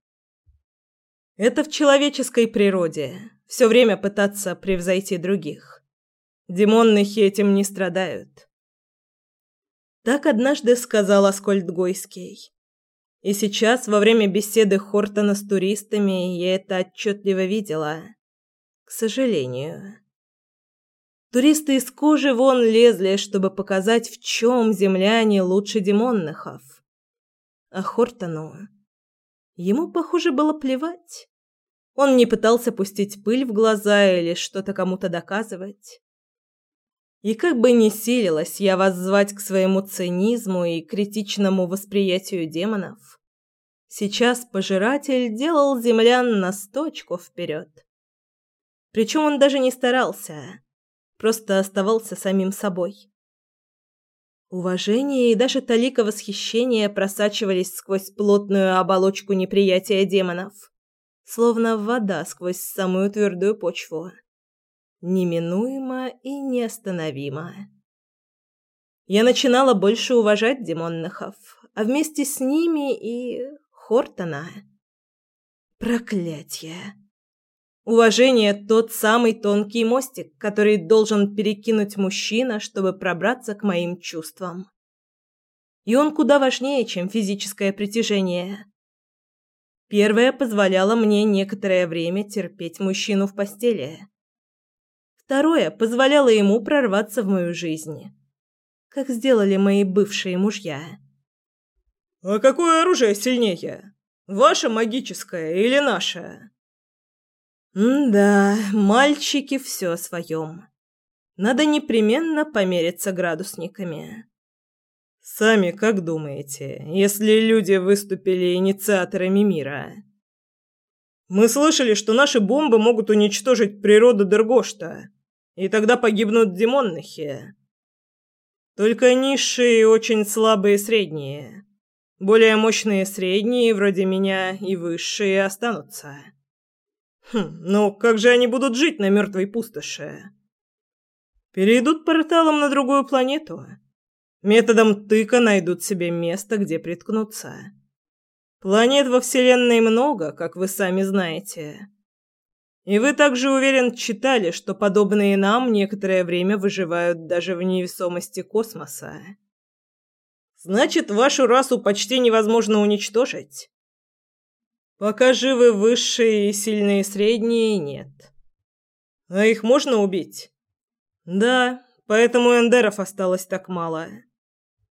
Это в человеческой природе все время пытаться превзойти других. Демонныхи этим не страдают. Так однажды сказал Аскольд Гойский. И сейчас, во время беседы Хортона с туристами, я это отчетливо видела. К сожалению. Туристы из кожи вон лезли, чтобы показать, в чем земляне лучше демонныхов. А Хортону Ему, похоже, было плевать. Он не пытался пустить пыль в глаза или что-то кому-то доказывать. И как бы ни силилась я воззвать к своему цинизму и критичному восприятию демонов, сейчас пожиратель делал землян на сточку вперед. Причем он даже не старался, просто оставался самим собой. Уважение и даже талика восхищения просачивались сквозь плотную оболочку неприятия демонов, словно вода сквозь самую твердую почву. Неминуемо и неостановимо. Я начинала больше уважать демонныхов, а вместе с ними и Хортона. Проклятье! Уважение – тот самый тонкий мостик, который должен перекинуть мужчина, чтобы пробраться к моим чувствам. И он куда важнее, чем физическое притяжение. Первое позволяло мне некоторое время терпеть мужчину в постели. Второе позволяло ему прорваться в мою жизнь. как сделали мои бывшие мужья. «А какое оружие сильнее? Ваше магическое или наше?» «Да, мальчики все о своем. Надо непременно помериться градусниками». «Сами как думаете, если люди выступили инициаторами мира?» «Мы слышали, что наши бомбы могут уничтожить природу Дергошта, и тогда погибнут демоннахи. Только низшие очень слабые средние. Более мощные средние, вроде меня, и высшие останутся. Хм, ну как же они будут жить на мертвой пустоши? Перейдут порталом на другую планету. Методом тыка найдут себе место, где приткнуться. Планет во Вселенной много, как вы сами знаете. И вы также, уверен, читали, что подобные нам некоторое время выживают даже в невесомости космоса. Значит, вашу расу почти невозможно уничтожить. Пока живы высшие и сильные средние, нет. А их можно убить? Да, поэтому эндеров осталось так мало.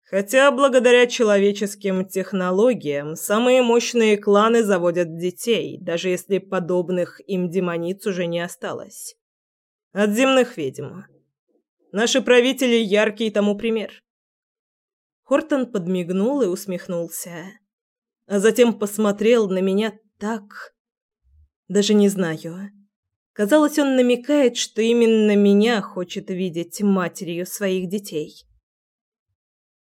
Хотя благодаря человеческим технологиям самые мощные кланы заводят детей, даже если подобных им демониц уже не осталось. От земных ведьм. Наши правители яркий тому пример. Хортон подмигнул и усмехнулся, а затем посмотрел на меня так, даже не знаю. Казалось, он намекает, что именно меня хочет видеть матерью своих детей.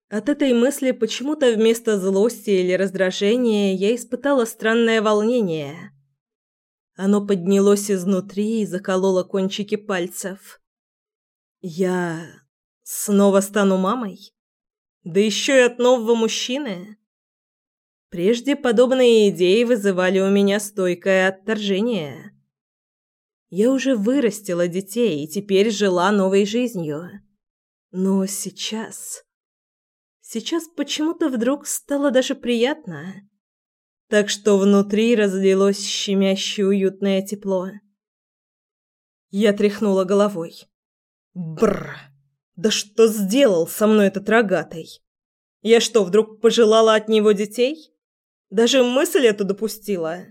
От этой мысли почему-то вместо злости или раздражения я испытала странное волнение. Оно поднялось изнутри и закололо кончики пальцев. Я снова стану мамой? Да еще и от нового мужчины? Прежде подобные идеи вызывали у меня стойкое отторжение. Я уже вырастила детей и теперь жила новой жизнью. Но сейчас... Сейчас почему-то вдруг стало даже приятно. Так что внутри разлилось щемящее уютное тепло. Я тряхнула головой. Бр! Да что сделал со мной этот рогатый? Я что, вдруг пожелала от него детей? Даже мысль эту допустила.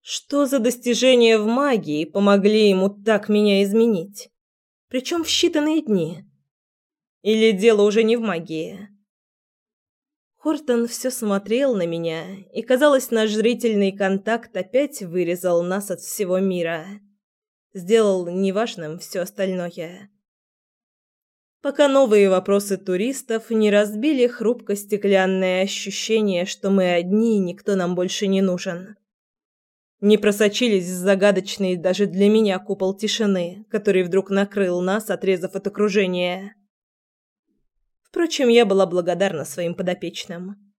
Что за достижения в магии помогли ему так меня изменить? Причем в считанные дни. Или дело уже не в магии? Хортон все смотрел на меня, и, казалось, наш зрительный контакт опять вырезал нас от всего мира. Сделал неважным все остальное. Пока новые вопросы туристов не разбили хрупко стеклянное ощущение, что мы одни и никто нам больше не нужен. Не просочились загадочный даже для меня купол тишины, который вдруг накрыл нас, отрезав от окружения. Впрочем, я была благодарна своим подопечным.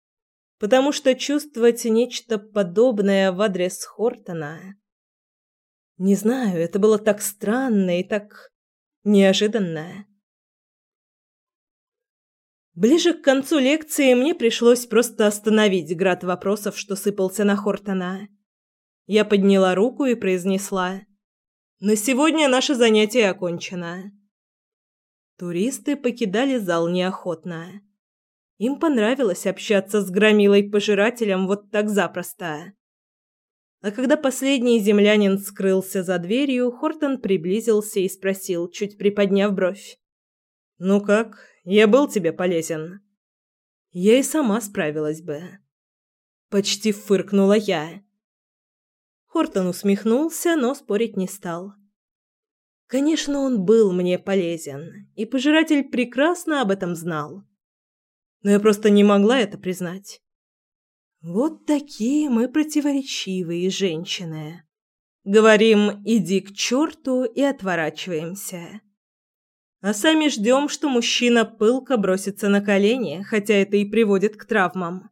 Потому что чувствовать нечто подобное в адрес Хортона... Не знаю, это было так странно и так неожиданно. Ближе к концу лекции мне пришлось просто остановить град вопросов, что сыпался на Хортона. Я подняла руку и произнесла: "На сегодня наше занятие окончено". Туристы покидали зал неохотно. Им понравилось общаться с громилой-пожирателем вот так запросто. А когда последний землянин скрылся за дверью, Хортон приблизился и спросил, чуть приподняв бровь: "Ну как? Я был тебе полезен?" Я и сама справилась бы. Почти фыркнула я. Хортон усмехнулся, но спорить не стал. Конечно, он был мне полезен, и пожиратель прекрасно об этом знал. Но я просто не могла это признать. Вот такие мы противоречивые женщины. Говорим «иди к черту» и отворачиваемся. А сами ждем, что мужчина пылко бросится на колени, хотя это и приводит к травмам.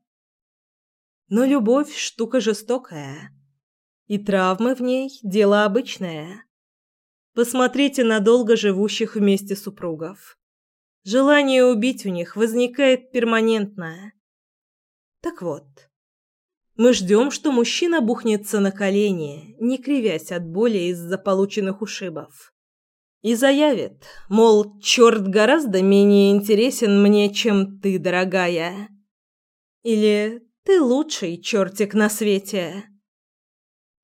Но любовь – штука жестокая. И травмы в ней – дело обычное. Посмотрите на долго живущих вместе супругов. Желание убить у них возникает перманентно. Так вот, мы ждем, что мужчина бухнется на колени, не кривясь от боли из-за полученных ушибов. И заявит, мол, черт гораздо менее интересен мне, чем ты, дорогая. Или ты лучший чертик на свете.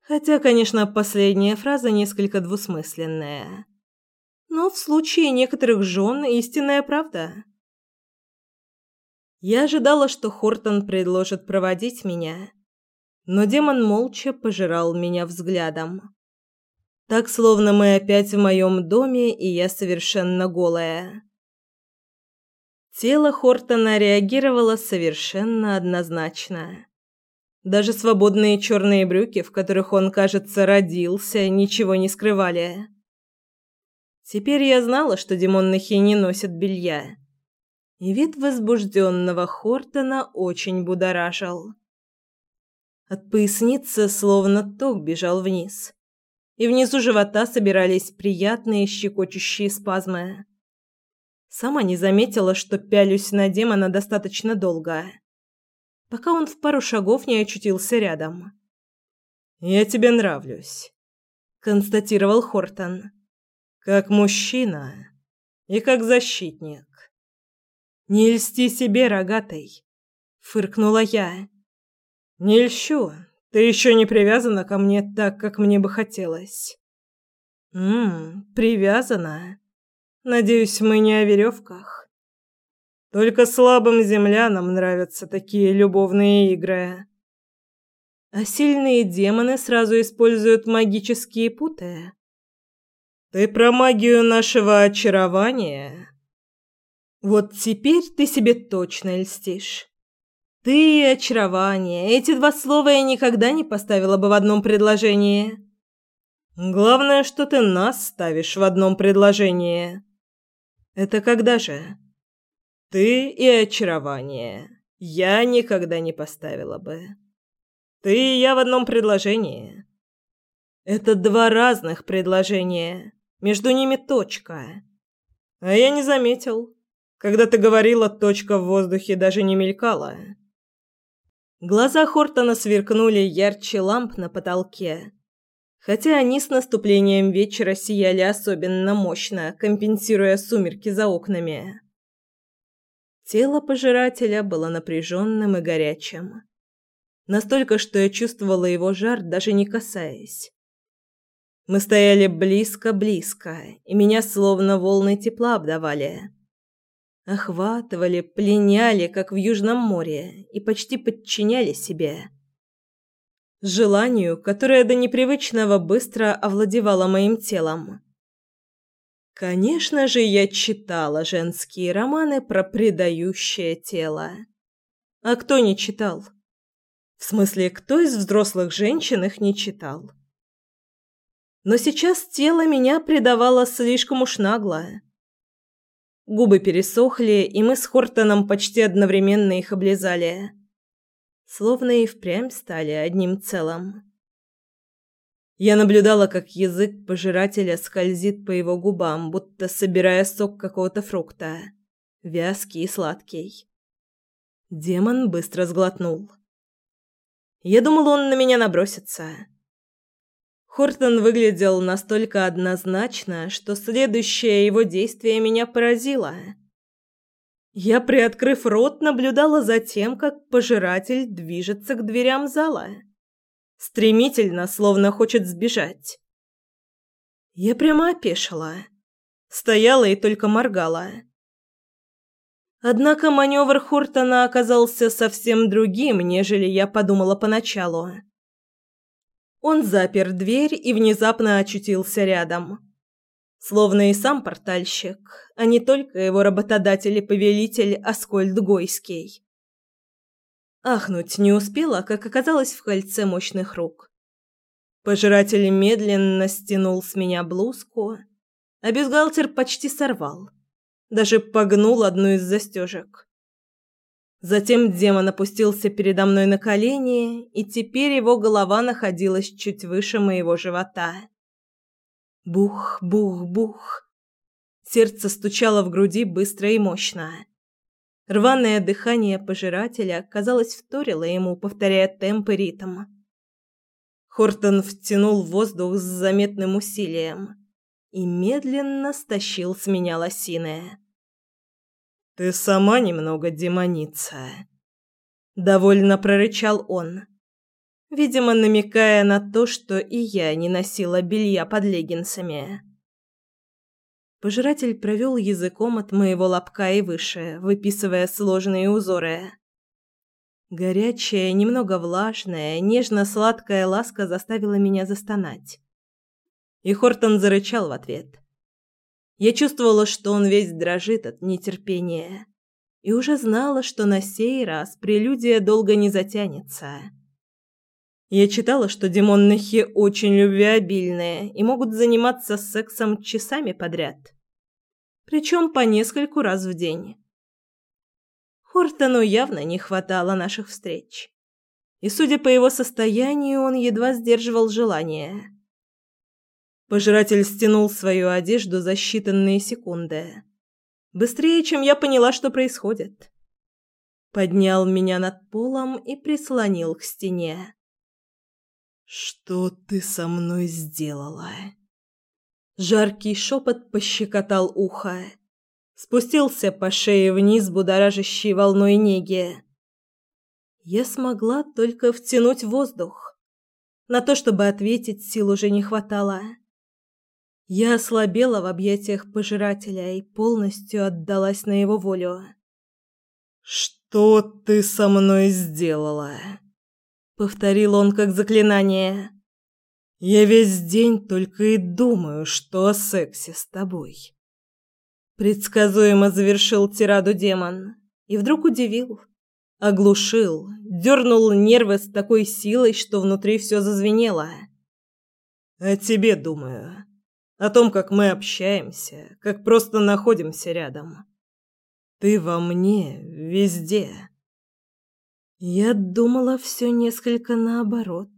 Хотя, конечно, последняя фраза несколько двусмысленная. Но в случае некоторых жен истинная правда. Я ожидала, что Хортон предложит проводить меня, но демон молча пожирал меня взглядом. Так, словно мы опять в моем доме, и я совершенно голая. Тело Хортона реагировало совершенно однозначно. Даже свободные черные брюки, в которых он, кажется, родился, ничего не скрывали. Теперь я знала, что демонныхи не носят белья. И вид возбужденного Хортона очень будоражил. От поясницы словно ток бежал вниз и внизу живота собирались приятные щекочущие спазмы. Сама не заметила, что пялюсь на демона достаточно долго, пока он в пару шагов не очутился рядом. «Я тебе нравлюсь», — констатировал Хортон. «Как мужчина и как защитник». «Не льсти себе, рогатый», — фыркнула я. «Не льщу, ты еще не привязана ко мне так, как мне бы хотелось. Мм, привязана. Надеюсь, мы не о веревках. Только слабым землянам нравятся такие любовные игры. А сильные демоны сразу используют магические путы. Ты про магию нашего очарования? Вот теперь ты себе точно льстишь. Ты и очарование. Эти два слова я никогда не поставила бы в одном предложении. Главное, что ты нас ставишь в одном предложении. Это когда же? Ты и очарование. Я никогда не поставила бы. Ты и я в одном предложении. Это два разных предложения. Между ними точка. А я не заметил. Когда ты говорила, точка в воздухе даже не мелькала. Глаза Хортона сверкнули ярче ламп на потолке, хотя они с наступлением вечера сияли особенно мощно, компенсируя сумерки за окнами. Тело пожирателя было напряженным и горячим. Настолько, что я чувствовала его жар, даже не касаясь. Мы стояли близко-близко, и меня словно волны тепла обдавали охватывали, пленяли, как в Южном море, и почти подчиняли себе. Желанию, которое до непривычного быстро овладевало моим телом. Конечно же, я читала женские романы про предающее тело. А кто не читал? В смысле, кто из взрослых женщин их не читал? Но сейчас тело меня предавало слишком уж нагло. Губы пересохли, и мы с Хортоном почти одновременно их облизали. Словно и впрямь стали одним целым. Я наблюдала, как язык пожирателя скользит по его губам, будто собирая сок какого-то фрукта. Вязкий и сладкий. Демон быстро сглотнул. Я думала, он на меня набросится. Хортон выглядел настолько однозначно, что следующее его действие меня поразило. Я, приоткрыв рот, наблюдала за тем, как пожиратель движется к дверям зала. Стремительно, словно хочет сбежать. Я прямо опешила. Стояла и только моргала. Однако маневр Хортона оказался совсем другим, нежели я подумала поначалу. Он запер дверь и внезапно очутился рядом. Словно и сам портальщик, а не только его работодатель и повелитель Аскольд Гойский. Ахнуть не успела, как оказалось в кольце мощных рук. Пожиратель медленно стянул с меня блузку, а бюстгальтер почти сорвал. Даже погнул одну из застежек. Затем демон опустился передо мной на колени, и теперь его голова находилась чуть выше моего живота. Бух, бух, бух. Сердце стучало в груди быстро и мощно. Рваное дыхание пожирателя, казалось, вторило ему, повторяя темп и ритм. Хортон втянул воздух с заметным усилием, и медленно стащил с меня лосины. «Ты сама немного демоница», — довольно прорычал он, видимо, намекая на то, что и я не носила белья под леггинсами. Пожиратель провел языком от моего лобка и выше, выписывая сложные узоры. Горячая, немного влажная, нежно-сладкая ласка заставила меня застонать. И Хортон зарычал в ответ. Я чувствовала, что он весь дрожит от нетерпения, и уже знала, что на сей раз прелюдия долго не затянется. Я читала, что демонныхи очень любвеобильные и могут заниматься сексом часами подряд. Причем по нескольку раз в день. Хортону явно не хватало наших встреч. И, судя по его состоянию, он едва сдерживал желание. Пожиратель стянул свою одежду за считанные секунды. Быстрее, чем я поняла, что происходит. Поднял меня над полом и прислонил к стене. «Что ты со мной сделала?» Жаркий шепот пощекотал ухо. Спустился по шее вниз будоражащей волной неги. Я смогла только втянуть воздух. На то, чтобы ответить, сил уже не хватало. Я ослабела в объятиях пожирателя и полностью отдалась на его волю. «Что ты со мной сделала?» повторил он как заклинание. Я весь день только и думаю, что о сексе с тобой. Предсказуемо завершил тираду демон и вдруг удивил, оглушил, дернул нервы с такой силой, что внутри все зазвенело. О тебе думаю, о том, как мы общаемся, как просто находимся рядом. Ты во мне везде. Я думала все несколько наоборот.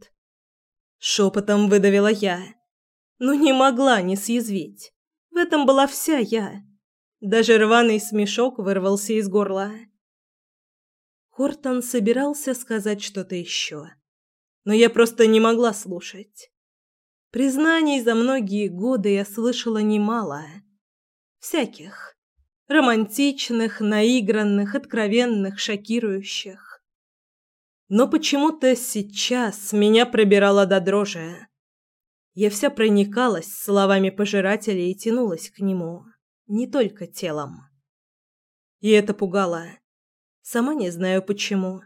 Шепотом выдавила я, но не могла не съязвить. В этом была вся я. Даже рваный смешок вырвался из горла. Хортон собирался сказать что-то еще, но я просто не могла слушать. Признаний за многие годы я слышала немало. Всяких. Романтичных, наигранных, откровенных, шокирующих. Но почему-то сейчас меня пробирало до дрожи. Я вся проникалась словами пожирателя и тянулась к нему, не только телом. И это пугало. Сама не знаю почему.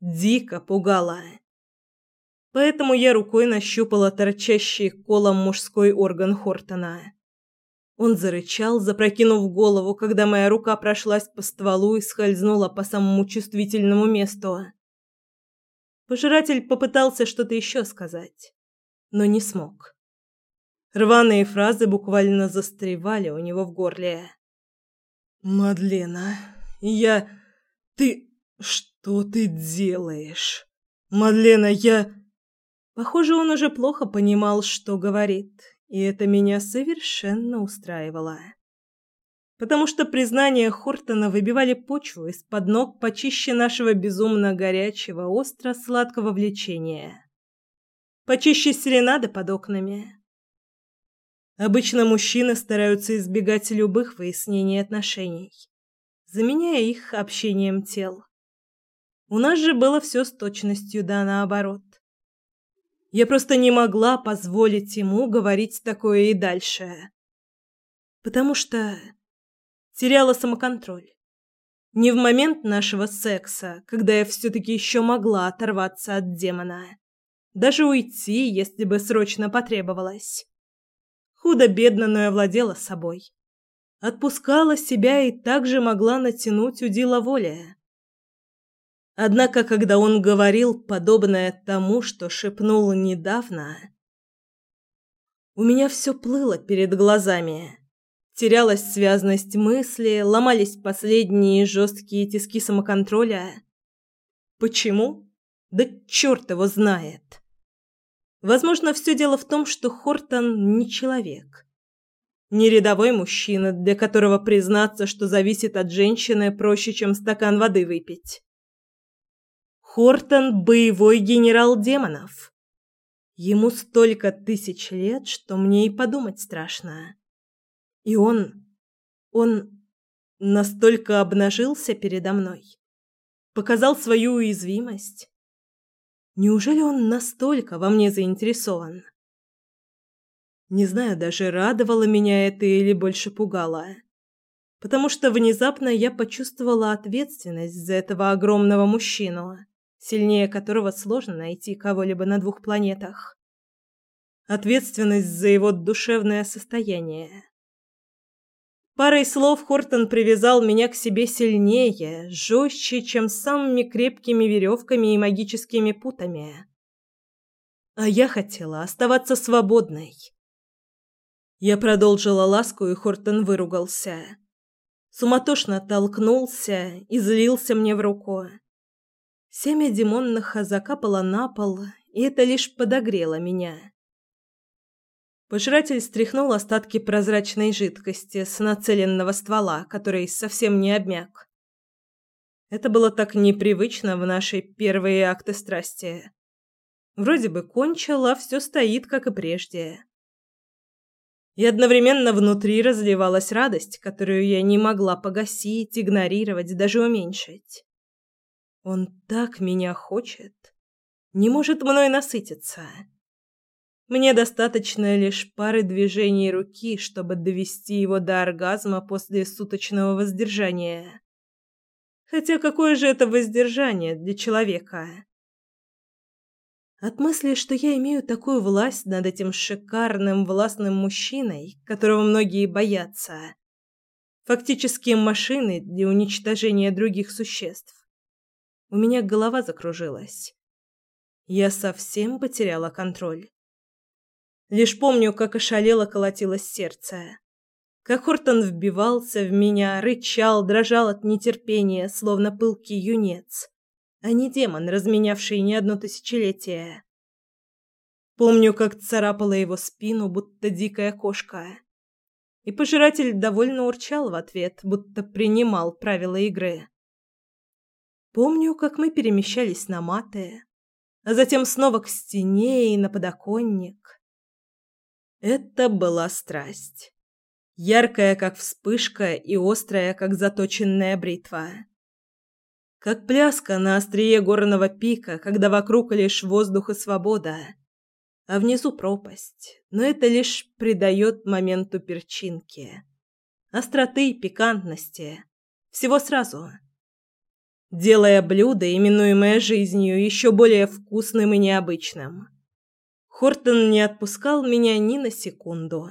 Дико пугало. Поэтому я рукой нащупала торчащий колом мужской орган Хортона. Он зарычал, запрокинув голову, когда моя рука прошлась по стволу и скользнула по самому чувствительному месту. Пожиратель попытался что-то еще сказать, но не смог. Рваные фразы буквально застревали у него в горле. «Мадлена, я... Ты... Что ты делаешь? Мадлена, я...» Похоже, он уже плохо понимал, что говорит, и это меня совершенно устраивало потому что признания Хортона выбивали почву из-под ног почище нашего безумно горячего, остро-сладкого влечения. Почище серенады под окнами. Обычно мужчины стараются избегать любых выяснений отношений, заменяя их общением тел. У нас же было все с точностью да наоборот. Я просто не могла позволить ему говорить такое и дальше. Потому что теряла самоконтроль. Не в момент нашего секса, когда я все-таки еще могла оторваться от демона. Даже уйти, если бы срочно потребовалось. Худо-бедно, но я владела собой. Отпускала себя и также могла натянуть удила воли. Однако, когда он говорил подобное тому, что шепнул недавно, у меня все плыло перед глазами. Терялась связность мысли, ломались последние жесткие тиски самоконтроля. Почему? Да черт его знает. Возможно, все дело в том, что Хортон не человек. Не рядовой мужчина, для которого признаться, что зависит от женщины, проще, чем стакан воды выпить. Хортон – боевой генерал демонов. Ему столько тысяч лет, что мне и подумать страшно. И он... он настолько обнажился передо мной. Показал свою уязвимость. Неужели он настолько во мне заинтересован? Не знаю, даже радовало меня это или больше пугало. Потому что внезапно я почувствовала ответственность за этого огромного мужчину, сильнее которого сложно найти кого-либо на двух планетах. Ответственность за его душевное состояние. Парой слов Хортон привязал меня к себе сильнее, жестче, чем самыми крепкими веревками и магическими путами. А я хотела оставаться свободной. Я продолжила ласку, и Хортон выругался. Суматошно толкнулся и злился мне в руку. Семя демонных закапало на пол, и это лишь подогрело меня. Пожиратель стряхнул остатки прозрачной жидкости с нацеленного ствола, который совсем не обмяк. Это было так непривычно в наши первые акты страсти. Вроде бы кончил, а все стоит, как и прежде и одновременно внутри разливалась радость, которую я не могла погасить, игнорировать, даже уменьшить. Он так меня хочет, не может мной насытиться. Мне достаточно лишь пары движений руки, чтобы довести его до оргазма после суточного воздержания. Хотя какое же это воздержание для человека? От мысли, что я имею такую власть над этим шикарным властным мужчиной, которого многие боятся, фактически машины для уничтожения других существ, у меня голова закружилась. Я совсем потеряла контроль. Лишь помню, как ошалело колотилось сердце. Как Хортон вбивался в меня, рычал, дрожал от нетерпения, словно пылкий юнец а не демон, разменявший не одно тысячелетие. Помню, как царапала его спину, будто дикая кошка. И пожиратель довольно урчал в ответ, будто принимал правила игры. Помню, как мы перемещались на маты, а затем снова к стене и на подоконник. Это была страсть. Яркая, как вспышка, и острая, как заточенная бритва. Как пляска на острие горного пика, когда вокруг лишь воздух и свобода, а внизу пропасть. Но это лишь придает моменту перчинки. Остроты, пикантности. Всего сразу. Делая блюдо, именуемое жизнью, еще более вкусным и необычным. Хортон не отпускал меня ни на секунду.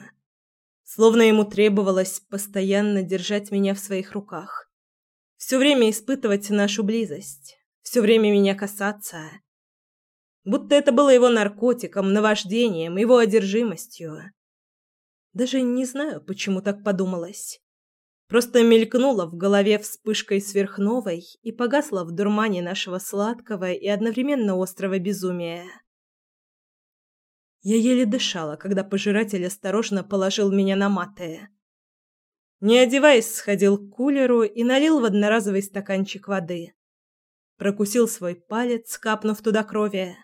Словно ему требовалось постоянно держать меня в своих руках все время испытывать нашу близость, все время меня касаться. Будто это было его наркотиком, наваждением, его одержимостью. Даже не знаю, почему так подумалось. Просто мелькнула в голове вспышкой сверхновой и погасла в дурмане нашего сладкого и одновременно острого безумия. Я еле дышала, когда пожиратель осторожно положил меня на маты. Не одеваясь, сходил к кулеру и налил в одноразовый стаканчик воды. Прокусил свой палец, капнув туда крови.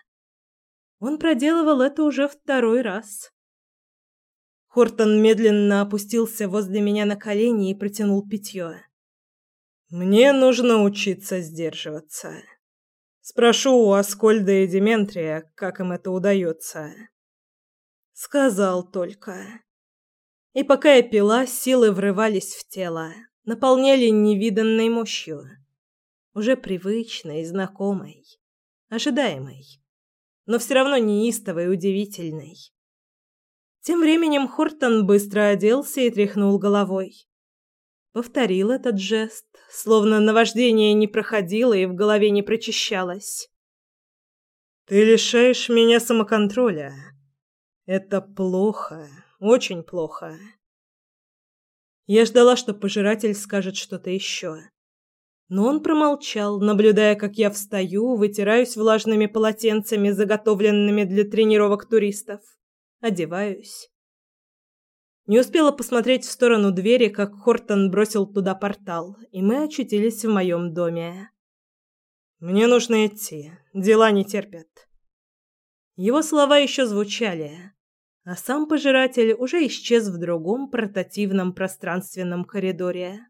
Он проделывал это уже второй раз. Хортон медленно опустился возле меня на колени и протянул питье. «Мне нужно учиться сдерживаться. Спрошу у Аскольда и Дементрия, как им это удается». Сказал только. И пока я пила, силы врывались в тело, наполняли невиданной мощью, уже привычной, знакомой, ожидаемой, но все равно неистовой и удивительной. Тем временем Хортон быстро оделся и тряхнул головой. Повторил этот жест, словно наваждение не проходило и в голове не прочищалось. «Ты лишаешь меня самоконтроля. Это плохо». Очень плохо. Я ждала, что пожиратель скажет что-то еще. Но он промолчал, наблюдая, как я встаю, вытираюсь влажными полотенцами, заготовленными для тренировок туристов, одеваюсь. Не успела посмотреть в сторону двери, как Хортон бросил туда портал, и мы очутились в моем доме. Мне нужно идти, дела не терпят. Его слова еще звучали, а сам пожиратель уже исчез в другом портативном пространственном коридоре.